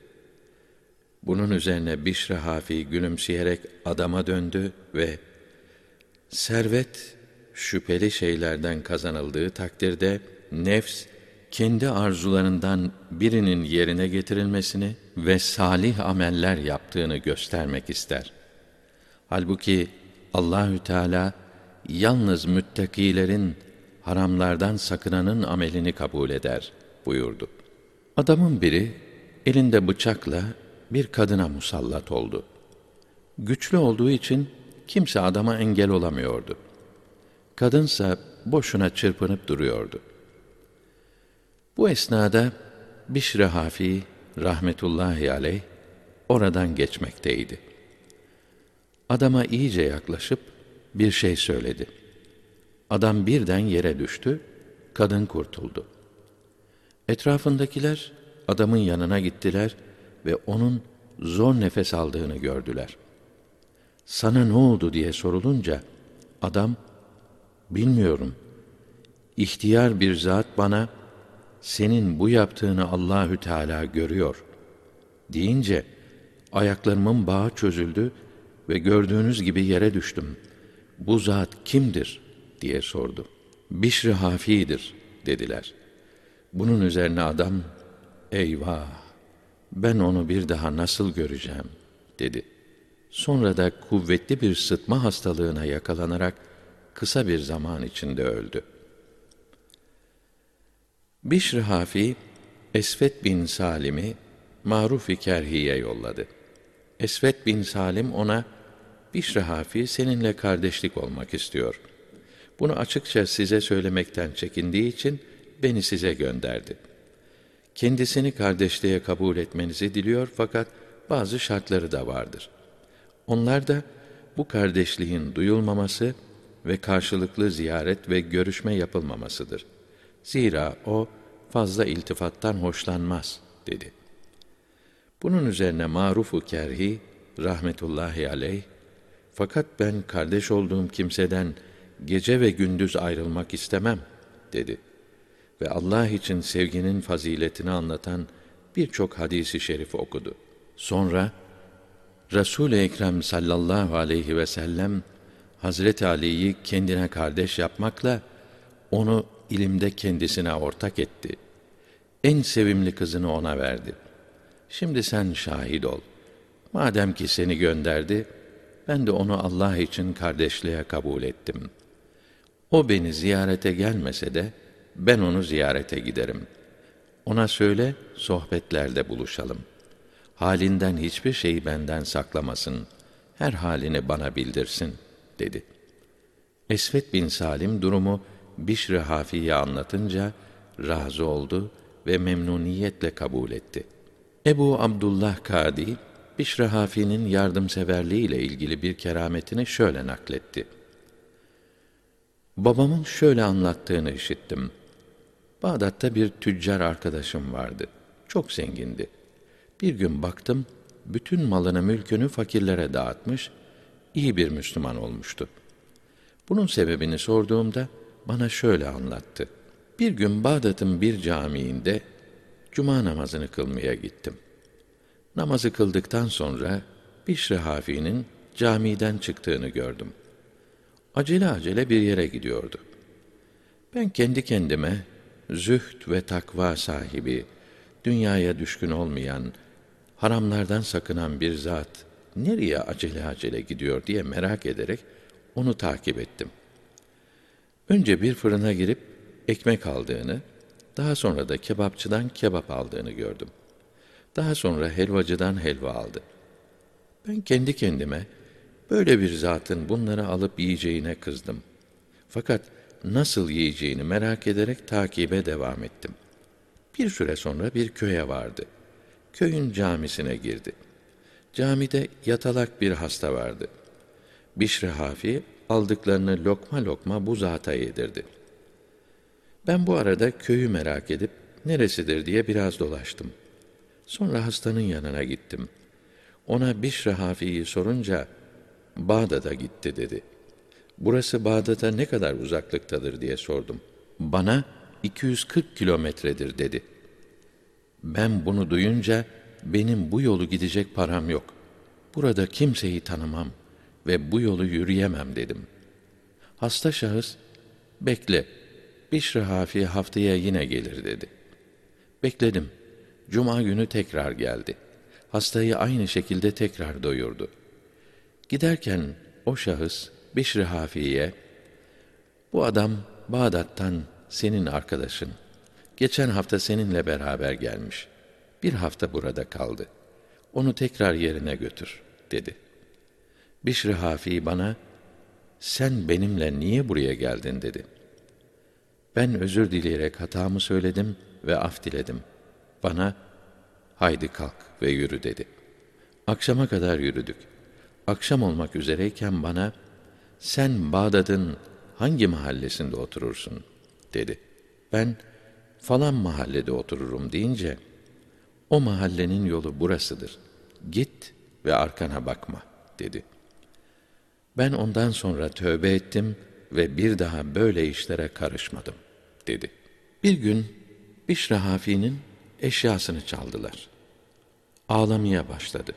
Bunun üzerine Bişr Hafi gülümseyerek adama döndü ve servet şüpheli şeylerden kazanıldığı takdirde nefs kendi arzularından birinin yerine getirilmesini ve salih ameller yaptığını göstermek ister. Halbuki Allahü Teala yalnız müttakilerin haramlardan sakınanın amelini kabul eder buyurdu. Adamın biri elinde bıçakla bir kadına musallat oldu. Güçlü olduğu için kimse adama engel olamıyordu. Kadınsa boşuna çırpınıp duruyordu. Bu esnada Bişr Hafi rahmetullahi aleyh oradan geçmekteydi. Adama iyice yaklaşıp bir şey söyledi. Adam birden yere düştü, kadın kurtuldu. Etrafındakiler adamın yanına gittiler ve onun zor nefes aldığını gördüler. Sana ne oldu diye sorulunca adam Bilmiyorum. İhtiyar bir zat bana senin bu yaptığını Allahü Teala görüyor deyince ayaklarımın bağı çözüldü ve gördüğünüz gibi yere düştüm. Bu zat kimdir diye sordu. Bişri Hafi'dir dediler. Bunun üzerine adam eyvah ben onu bir daha nasıl göreceğim dedi. Sonra da kuvvetli bir sıtma hastalığına yakalanarak kısa bir zaman içinde öldü. Bişr Hafi, Esvet bin Salim'i Maruf-i Kerhi'ye yolladı. Esvet bin Salim ona, Bişr Hafi seninle kardeşlik olmak istiyor. Bunu açıkça size söylemekten çekindiği için beni size gönderdi. Kendisini kardeşliğe kabul etmenizi diliyor fakat bazı şartları da vardır. Onlar da bu kardeşliğin duyulmaması ve karşılıklı ziyaret ve görüşme yapılmamasıdır. Zira o fazla iltifattan hoşlanmaz dedi. Bunun üzerine Marufu Kerhi rahmetullahi aleyh fakat ben kardeş olduğum kimseden gece ve gündüz ayrılmak istemem dedi. Ve Allah için sevginin faziletini anlatan birçok hadisi şerif okudu. Sonra Resul-i Ekrem sallallahu aleyhi ve sellem Hazreti Ali'yi kendine kardeş yapmakla onu ilimde kendisine ortak etti. En sevimli kızını ona verdi. Şimdi sen şahit ol. Madem ki seni gönderdi, ben de onu Allah için kardeşliğe kabul ettim. O beni ziyarete gelmese de ben onu ziyarete giderim. Ona söyle, sohbetlerde buluşalım. Halinden hiçbir şeyi benden saklamasın. Her halini bana bildirsin, dedi. Esvet bin Salim durumu Bişr-i Hafi'ye anlatınca razı oldu ve memnuniyetle kabul etti. Ebu Abdullah Kadi, Bişr-i Hafi'nin yardımseverliği ile ilgili bir kerametini şöyle nakletti. Babamın şöyle anlattığını işittim. Bağdat'ta bir tüccar arkadaşım vardı. Çok zengindi. Bir gün baktım, bütün malını mülkünü fakirlere dağıtmış, iyi bir Müslüman olmuştu. Bunun sebebini sorduğumda bana şöyle anlattı. Bir gün Bağdat'ın bir camiinde cuma namazını kılmaya gittim. Namazı kıldıktan sonra Bişri Hafi'nin camiden çıktığını gördüm. Acele acele bir yere gidiyordu. Ben kendi kendime zühd ve takva sahibi, dünyaya düşkün olmayan, haramlardan sakınan bir zat nereye acele acele gidiyor diye merak ederek onu takip ettim. Önce bir fırına girip ekmek aldığını, daha sonra da kebapçıdan kebap aldığını gördüm. Daha sonra helvacıdan helva aldı. Ben kendi kendime böyle bir zatın bunları alıp yiyeceğine kızdım. Fakat nasıl yiyeceğini merak ederek takibe devam ettim. Bir süre sonra bir köye vardı. Köyün camisine girdi. Camide yatalak bir hasta vardı. Bişri Hafi aldıklarını lokma lokma bu zata yedirdi. Ben bu arada köyü merak edip neresidir diye biraz dolaştım. Sonra hastanın yanına gittim. Ona Bişri Hafi'yi sorunca Bağdat'a gitti dedi. Burası Bağdat'a ne kadar uzaklıktadır diye sordum. Bana 240 kilometredir dedi. Ben bunu duyunca benim bu yolu gidecek param yok. Burada kimseyi tanımam ve bu yolu yürüyemem dedim. Hasta şahıs, bekle, Bişri Hafi haftaya yine gelir dedi. Bekledim. Cuma günü tekrar geldi. Hastayı aynı şekilde tekrar doyurdu. Giderken o şahıs Bişri Hafi'ye, bu adam Bağdat'tan senin arkadaşın. Geçen hafta seninle beraber gelmiş. Bir hafta burada kaldı. Onu tekrar yerine götür, dedi. Bişri Hafi bana, sen benimle niye buraya geldin, dedi. Ben özür dileyerek hatamı söyledim ve af diledim. Bana, haydi kalk ve yürü, dedi. Akşama kadar yürüdük. Akşam olmak üzereyken bana, sen Bağdat'ın hangi mahallesinde oturursun? dedi. Ben, falan mahallede otururum deyince, o mahallenin yolu burasıdır. Git ve arkana bakma, dedi. Ben ondan sonra tövbe ettim ve bir daha böyle işlere karışmadım, dedi. Bir gün Bişre Hafi'nin eşyasını çaldılar. Ağlamaya başladı.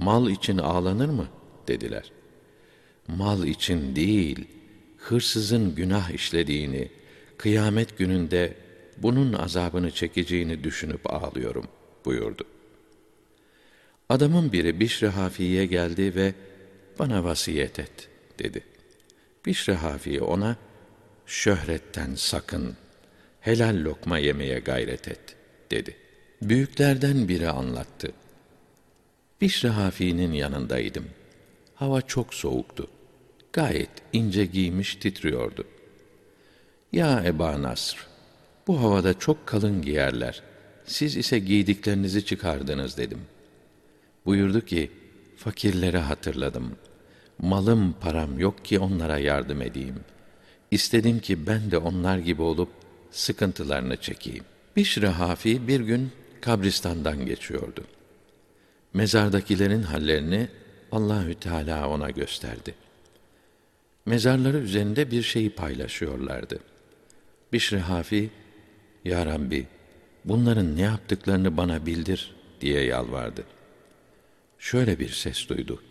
Mal için ağlanır mı? dediler. Mal için değil, hırsızın günah işlediğini, kıyamet gününde bunun azabını çekeceğini düşünüp ağlıyorum buyurdu. Adamın biri Bişri Hafi'ye geldi ve bana vasiyet et dedi. Bişri Hafi ona şöhretten sakın, helal lokma yemeye gayret et dedi. Büyüklerden biri anlattı. Bişri Hafi'nin yanındaydım. Hava çok soğuktu. Gayet ince giymiş titriyordu. Ya Eba Nasr, bu havada çok kalın giyerler. Siz ise giydiklerinizi çıkardınız dedim. Buyurdu ki, fakirlere hatırladım. Malım param yok ki onlara yardım edeyim. İstedim ki ben de onlar gibi olup sıkıntılarını çekeyim. Bişri Hafi bir gün kabristandan geçiyordu. Mezardakilerin hallerini Allahü Teala ona gösterdi. Mezarları üzerinde bir şeyi paylaşıyorlardı. Bişri Hafi, Ya Rabbi, bunların ne yaptıklarını bana bildir diye yalvardı. Şöyle bir ses duydu.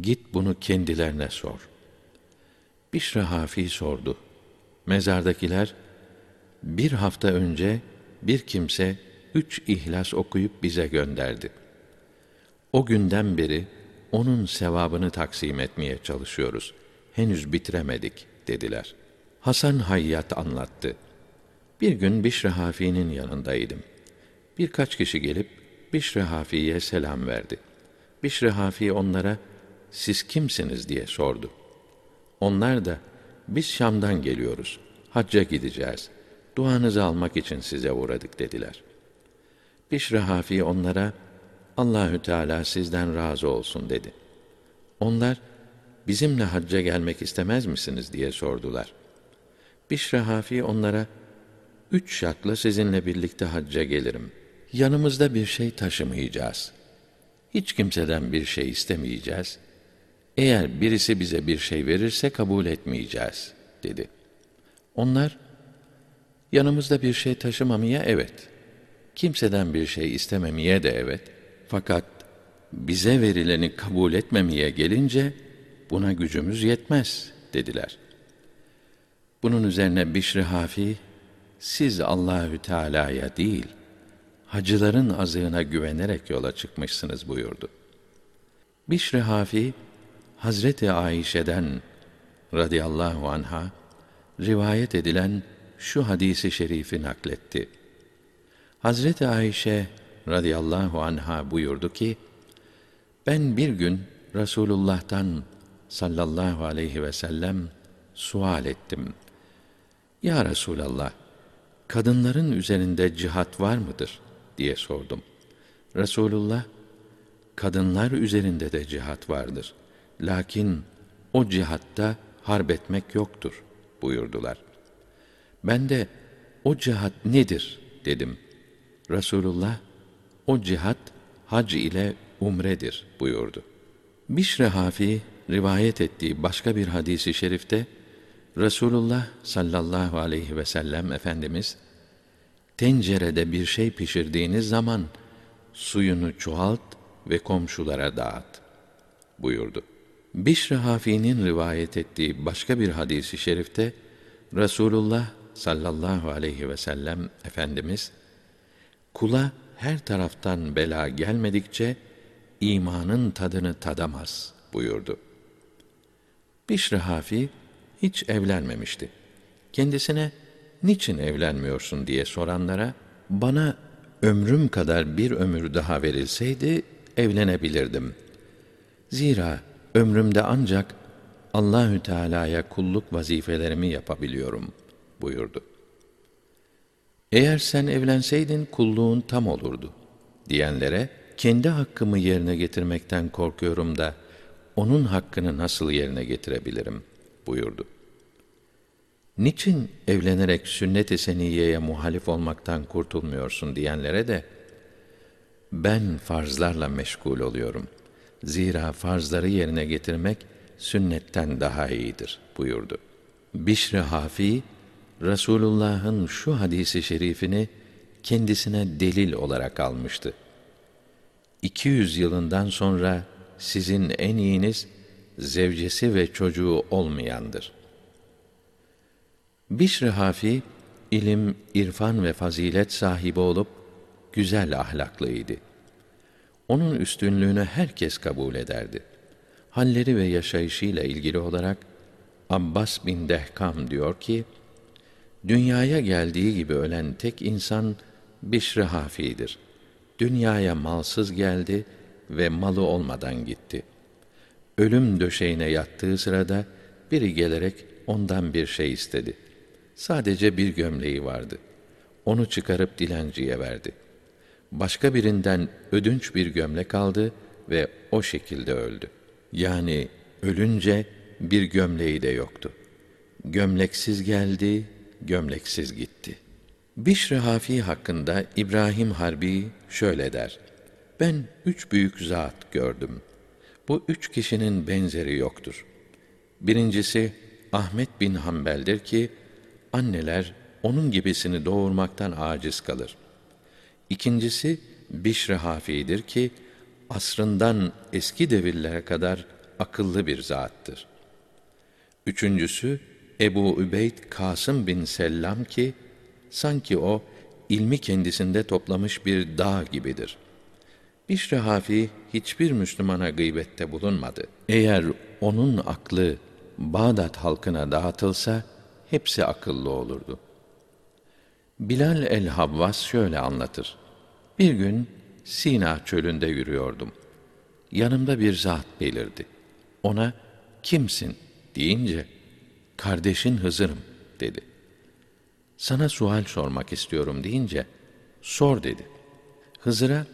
Git bunu kendilerine sor. Bişri Hafi sordu. Mezardakiler, bir hafta önce bir kimse üç ihlas okuyup bize gönderdi. O günden beri onun sevabını taksim etmeye çalışıyoruz. Henüz bitiremedik dediler. Hasan Hayyat anlattı. Bir gün Bişri Hafi'nin yanındaydım. Birkaç kişi gelip Bişri Hafi'ye selam verdi. Bişri Hafi onlara siz kimsiniz diye sordu. Onlar da biz Şam'dan geliyoruz. Hacca gideceğiz. Duanızı almak için size uğradık dediler. Bişri Hafi onlara Allahü Teala sizden razı olsun dedi. Onlar bizimle hacca gelmek istemez misiniz diye sordular. Bişri Hafi onlara üç şartla sizinle birlikte hacca gelirim. Yanımızda bir şey taşımayacağız. Hiç kimseden bir şey istemeyeceğiz. Eğer birisi bize bir şey verirse kabul etmeyeceğiz, dedi. Onlar, yanımızda bir şey taşımamaya evet, kimseden bir şey istememeye de evet, fakat bize verileni kabul etmemeye gelince, buna gücümüz yetmez, dediler. Bunun üzerine Bişri Hafi, siz Allahü Teala'ya değil, hacıların azığına güvenerek yola çıkmışsınız buyurdu. Bişri Hafi, Hazreti Ayşe'den radıyallahu anha rivayet edilen şu hadisi şerifi nakletti. Hazreti Ayşe radıyallahu anha buyurdu ki, ben bir gün Resulullah'tan sallallahu aleyhi ve sellem sual ettim. Ya Resulallah, kadınların üzerinde cihat var mıdır? Diye sordum. Resulullah, kadınlar üzerinde de cihat vardır. Lakin o cihatta harp etmek yoktur buyurdular. Ben de o cihat nedir dedim. Resulullah o cihat hac ile umredir buyurdu. Bişre Hafi rivayet ettiği başka bir hadisi şerifte Resulullah sallallahu aleyhi ve sellem efendimiz tencerede bir şey pişirdiğiniz zaman suyunu çoğalt ve komşulara dağıt buyurdu. Bişr Hafi'nin rivayet ettiği başka bir hadisi şerifte Resulullah sallallahu aleyhi ve sellem efendimiz kula her taraftan bela gelmedikçe imanın tadını tadamaz buyurdu. Bişr Hafi hiç evlenmemişti. Kendisine niçin evlenmiyorsun diye soranlara bana ömrüm kadar bir ömür daha verilseydi evlenebilirdim. Zira ömrümde ancak Allahü Teala'ya kulluk vazifelerimi yapabiliyorum buyurdu. Eğer sen evlenseydin kulluğun tam olurdu diyenlere kendi hakkımı yerine getirmekten korkuyorum da onun hakkını nasıl yerine getirebilirim buyurdu. Niçin evlenerek sünnet-i seniyeye muhalif olmaktan kurtulmuyorsun diyenlere de ben farzlarla meşgul oluyorum. Zira farzları yerine getirmek sünnetten daha iyidir buyurdu. Bişri Hafi, Resulullah'ın şu hadisi şerifini kendisine delil olarak almıştı. 200 yılından sonra sizin en iyiniz zevcesi ve çocuğu olmayandır. Bişri Hafi ilim, irfan ve fazilet sahibi olup güzel ahlaklıydı. Onun üstünlüğünü herkes kabul ederdi. Halleri ve yaşayışıyla ilgili olarak Abbas bin Dehkam diyor ki, dünyaya geldiği gibi ölen tek insan Bişri Hafi'dir. Dünyaya malsız geldi ve malı olmadan gitti. Ölüm döşeğine yattığı sırada biri gelerek ondan bir şey istedi. Sadece bir gömleği vardı. Onu çıkarıp dilenciye verdi. Başka birinden ödünç bir gömlek aldı ve o şekilde öldü. Yani ölünce bir gömleği de yoktu. Gömleksiz geldi, gömleksiz gitti. Bişr Hafi hakkında İbrahim Harbi şöyle der. Ben üç büyük zat gördüm. Bu üç kişinin benzeri yoktur. Birincisi Ahmet bin Hanbel'dir ki anneler onun gibisini doğurmaktan aciz kalır. İkincisi Bişr Hafi'dir ki asrından eski devirlere kadar akıllı bir zattır. Üçüncüsü Ebu Übeyd Kasım bin Sellam ki sanki o ilmi kendisinde toplamış bir dağ gibidir. Bişr Hafi hiçbir Müslümana gıybette bulunmadı. Eğer onun aklı Bağdat halkına dağıtılsa hepsi akıllı olurdu. Bilal el-Havvas şöyle anlatır. Bir gün Sina çölünde yürüyordum. Yanımda bir zat belirdi. Ona kimsin deyince kardeşin Hızır'ım dedi. Sana sual sormak istiyorum deyince sor dedi. Hızır'a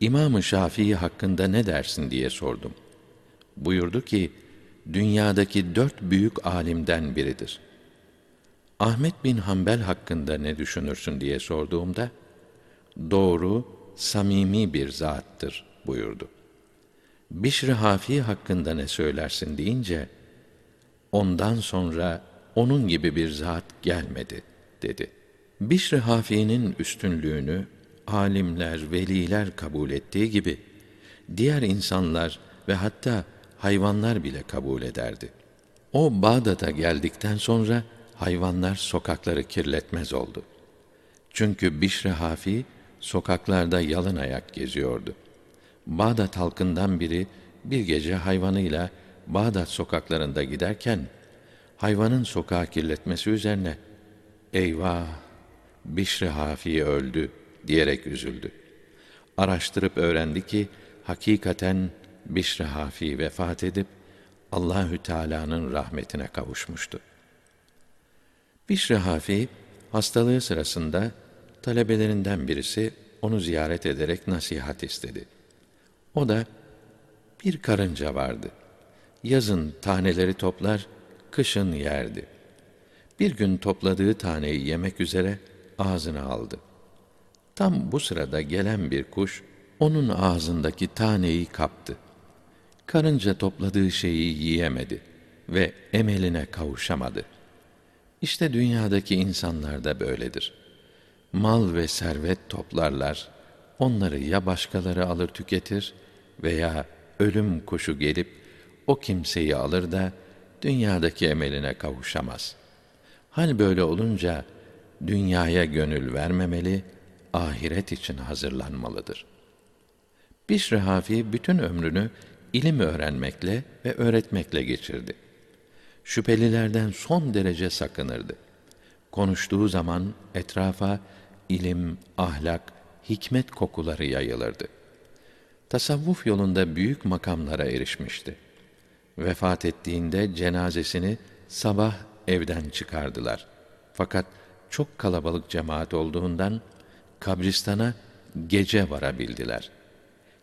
İmam-ı Şafii hakkında ne dersin diye sordum. Buyurdu ki dünyadaki dört büyük alimden biridir. Ahmet bin Hanbel hakkında ne düşünürsün diye sorduğumda doğru, samimi bir zattır buyurdu. Bişr Hafi hakkında ne söylersin deyince ondan sonra onun gibi bir zat gelmedi dedi. Bişr Hafi'nin üstünlüğünü alimler, veliler kabul ettiği gibi diğer insanlar ve hatta hayvanlar bile kabul ederdi. O Bağdat'a geldikten sonra hayvanlar sokakları kirletmez oldu. Çünkü Bişr Hafi sokaklarda yalın ayak geziyordu. Bağdat halkından biri bir gece hayvanıyla Bağdat sokaklarında giderken hayvanın sokağı kirletmesi üzerine eyvah Bişr Hafi öldü diyerek üzüldü. Araştırıp öğrendi ki hakikaten Bişr Hafi vefat edip Allahü Teala'nın rahmetine kavuşmuştu. Bişr Hafi hastalığı sırasında talebelerinden birisi onu ziyaret ederek nasihat istedi. O da bir karınca vardı. Yazın taneleri toplar, kışın yerdi. Bir gün topladığı taneyi yemek üzere ağzına aldı. Tam bu sırada gelen bir kuş onun ağzındaki taneyi kaptı. Karınca topladığı şeyi yiyemedi ve emeline kavuşamadı. İşte dünyadaki insanlar da böyledir. Mal ve servet toplarlar, onları ya başkaları alır tüketir veya ölüm kuşu gelip o kimseyi alır da dünyadaki emeline kavuşamaz. Hal böyle olunca dünyaya gönül vermemeli, ahiret için hazırlanmalıdır. Bişr Hafi bütün ömrünü ilim öğrenmekle ve öğretmekle geçirdi. Şüphelilerden son derece sakınırdı. Konuştuğu zaman etrafa ilim, ahlak, hikmet kokuları yayılırdı. Tasavvuf yolunda büyük makamlara erişmişti. Vefat ettiğinde cenazesini sabah evden çıkardılar. Fakat çok kalabalık cemaat olduğundan kabristana gece varabildiler.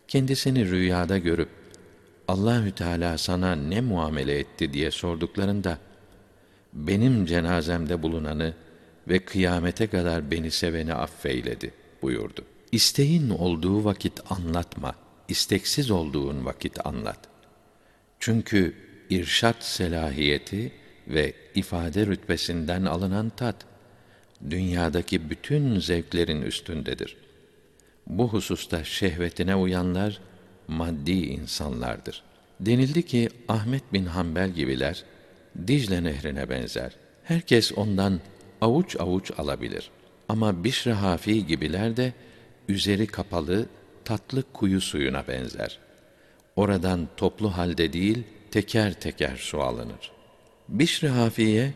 Kendisini rüyada görüp Allahü Teala sana ne muamele etti diye sorduklarında benim cenazemde bulunanı ve kıyamete kadar beni seveni affeyledi buyurdu. İsteğin olduğu vakit anlatma, isteksiz olduğun vakit anlat. Çünkü irşat selahiyeti ve ifade rütbesinden alınan tat dünyadaki bütün zevklerin üstündedir. Bu hususta şehvetine uyanlar maddi insanlardır. Denildi ki Ahmet bin Hanbel gibiler Dicle nehrine benzer. Herkes ondan avuç avuç alabilir. Ama Bişr Hafi gibiler de üzeri kapalı tatlı kuyu suyuna benzer. Oradan toplu halde değil, teker teker su alınır. Bişr Hafiye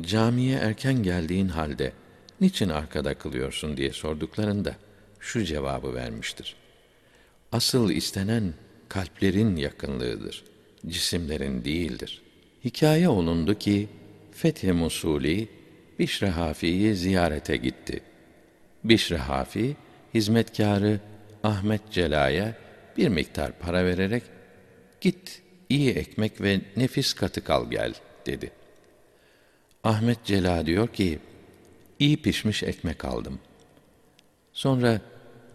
camiye erken geldiğin halde niçin arkada kılıyorsun diye sorduklarında şu cevabı vermiştir. Asıl istenen kalplerin yakınlığıdır, cisimlerin değildir. Hikaye olundu ki Fethi Musuli Bişr Hafi'yi ziyarete gitti. Bişr Hafi hizmetkarı Ahmet Cela'ya bir miktar para vererek git iyi ekmek ve nefis katık al gel dedi. Ahmet Cela diyor ki iyi pişmiş ekmek aldım. Sonra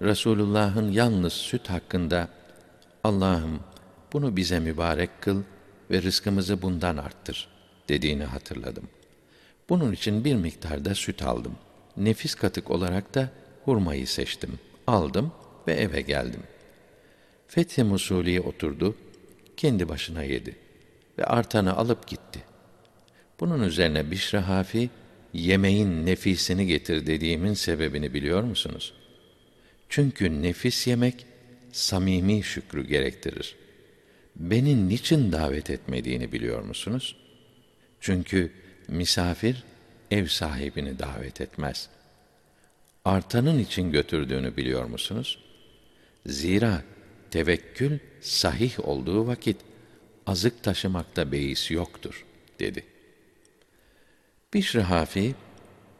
Resulullah'ın yalnız süt hakkında Allah'ım bunu bize mübarek kıl ve rızkımızı bundan arttır dediğini hatırladım. Bunun için bir miktarda süt aldım. Nefis katık olarak da hurmayı seçtim. Aldım ve eve geldim. Fethi Musuli oturdu, kendi başına yedi ve artanı alıp gitti. Bunun üzerine Bişra Hafi, yemeğin nefisini getir dediğimin sebebini biliyor musunuz? Çünkü nefis yemek, samimi şükrü gerektirir. Beni niçin davet etmediğini biliyor musunuz? Çünkü misafir, ev sahibini davet etmez. Artanın için götürdüğünü biliyor musunuz? Zira tevekkül sahih olduğu vakit azık taşımakta beis yoktur dedi. Bişr Hafi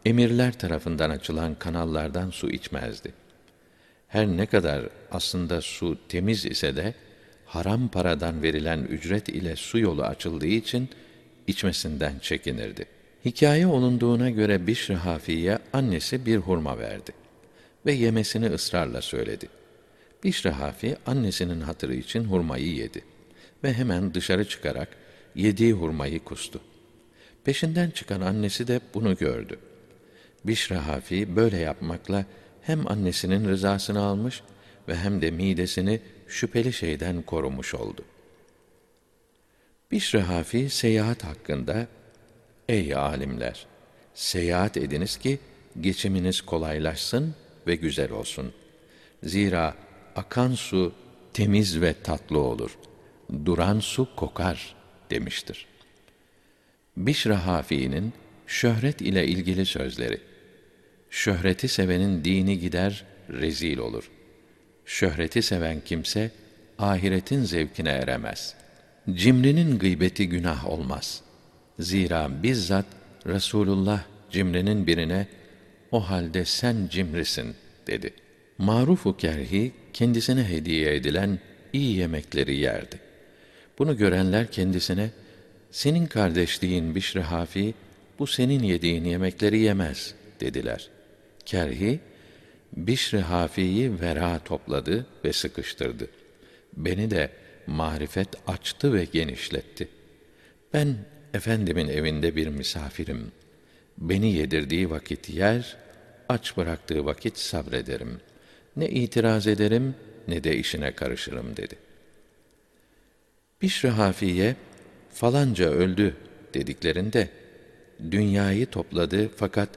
emirler tarafından açılan kanallardan su içmezdi. Her ne kadar aslında su temiz ise de haram paradan verilen ücret ile su yolu açıldığı için içmesinden çekinirdi. Hikaye olunduğuna göre Bişr Hafi'ye annesi bir hurma verdi ve yemesini ısrarla söyledi. Bişr Hafi annesinin hatırı için hurmayı yedi ve hemen dışarı çıkarak yediği hurmayı kustu. Peşinden çıkan annesi de bunu gördü. Bişr Hafi böyle yapmakla hem annesinin rızasını almış ve hem de midesini şüpheli şeyden korumuş oldu. Bişr Hafi seyahat hakkında Ey alimler! Seyahat ediniz ki geçiminiz kolaylaşsın ve güzel olsun. Zira akan su temiz ve tatlı olur. Duran su kokar demiştir. Bişr Hafi'nin şöhret ile ilgili sözleri. Şöhreti sevenin dini gider, rezil olur. Şöhreti seven kimse ahiretin zevkine eremez. Cimrinin gıybeti günah olmaz. Zira bizzat Resulullah cimrinin birine o halde sen cimrisin dedi. Marufu kerhi kendisine hediye edilen iyi yemekleri yerdi. Bunu görenler kendisine senin kardeşliğin Bişri Hafi bu senin yediğin yemekleri yemez dediler. Kerhi Bişri Hafi'yi vera topladı ve sıkıştırdı. Beni de marifet açtı ve genişletti. Ben efendimin evinde bir misafirim. Beni yedirdiği vakit yer, aç bıraktığı vakit sabrederim. Ne itiraz ederim ne de işine karışırım dedi. Bişri Hafiye falanca öldü dediklerinde dünyayı topladı fakat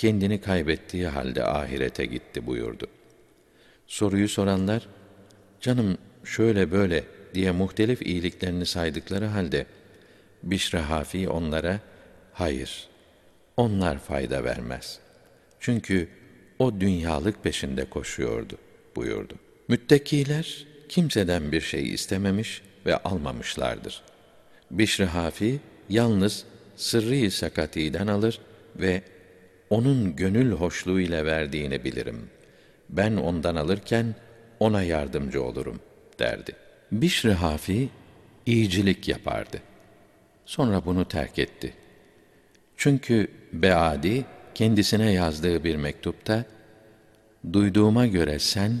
kendini kaybettiği halde ahirete gitti buyurdu. Soruyu soranlar, canım şöyle böyle diye muhtelif iyiliklerini saydıkları halde, Bişr Hafi onlara, hayır, onlar fayda vermez. Çünkü o dünyalık peşinde koşuyordu, buyurdu. Müttakiler, kimseden bir şey istememiş ve almamışlardır. Bişr Hafi, yalnız sırrı sakatiden alır ve onun gönül hoşluğu ile verdiğini bilirim. Ben ondan alırken ona yardımcı olurum derdi. Bişr Hafi iyicilik yapardı. Sonra bunu terk etti. Çünkü Beadi kendisine yazdığı bir mektupta duyduğuma göre sen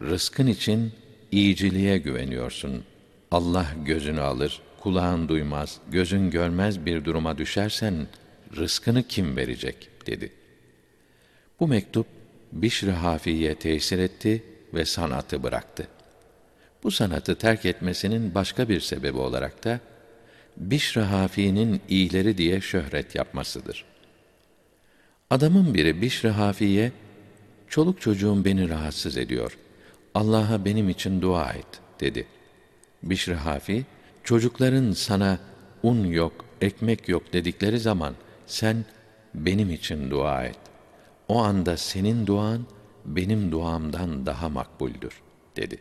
rızkın için iyiciliğe güveniyorsun. Allah gözünü alır, kulağın duymaz, gözün görmez bir duruma düşersen, rızkını kim verecek? Dedi. Bu mektup, Bişr-i Hafi'ye tesir etti ve sanatı bıraktı. Bu sanatı terk etmesinin başka bir sebebi olarak da, Bişr-i Hafi'nin iyileri diye şöhret yapmasıdır. Adamın biri Bişr-i Hafi'ye, çoluk çocuğum beni rahatsız ediyor. Allah'a benim için dua et, dedi. Bişr Hafi, çocukların sana un yok, ekmek yok dedikleri zaman sen benim için dua et. O anda senin duan benim duamdan daha makbuldür, dedi.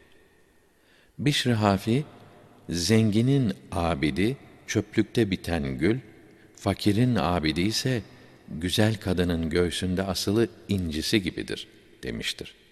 Bişr Hafi, zenginin abidi çöplükte biten gül, fakirin abidi ise güzel kadının göğsünde asılı incisi gibidir demiştir.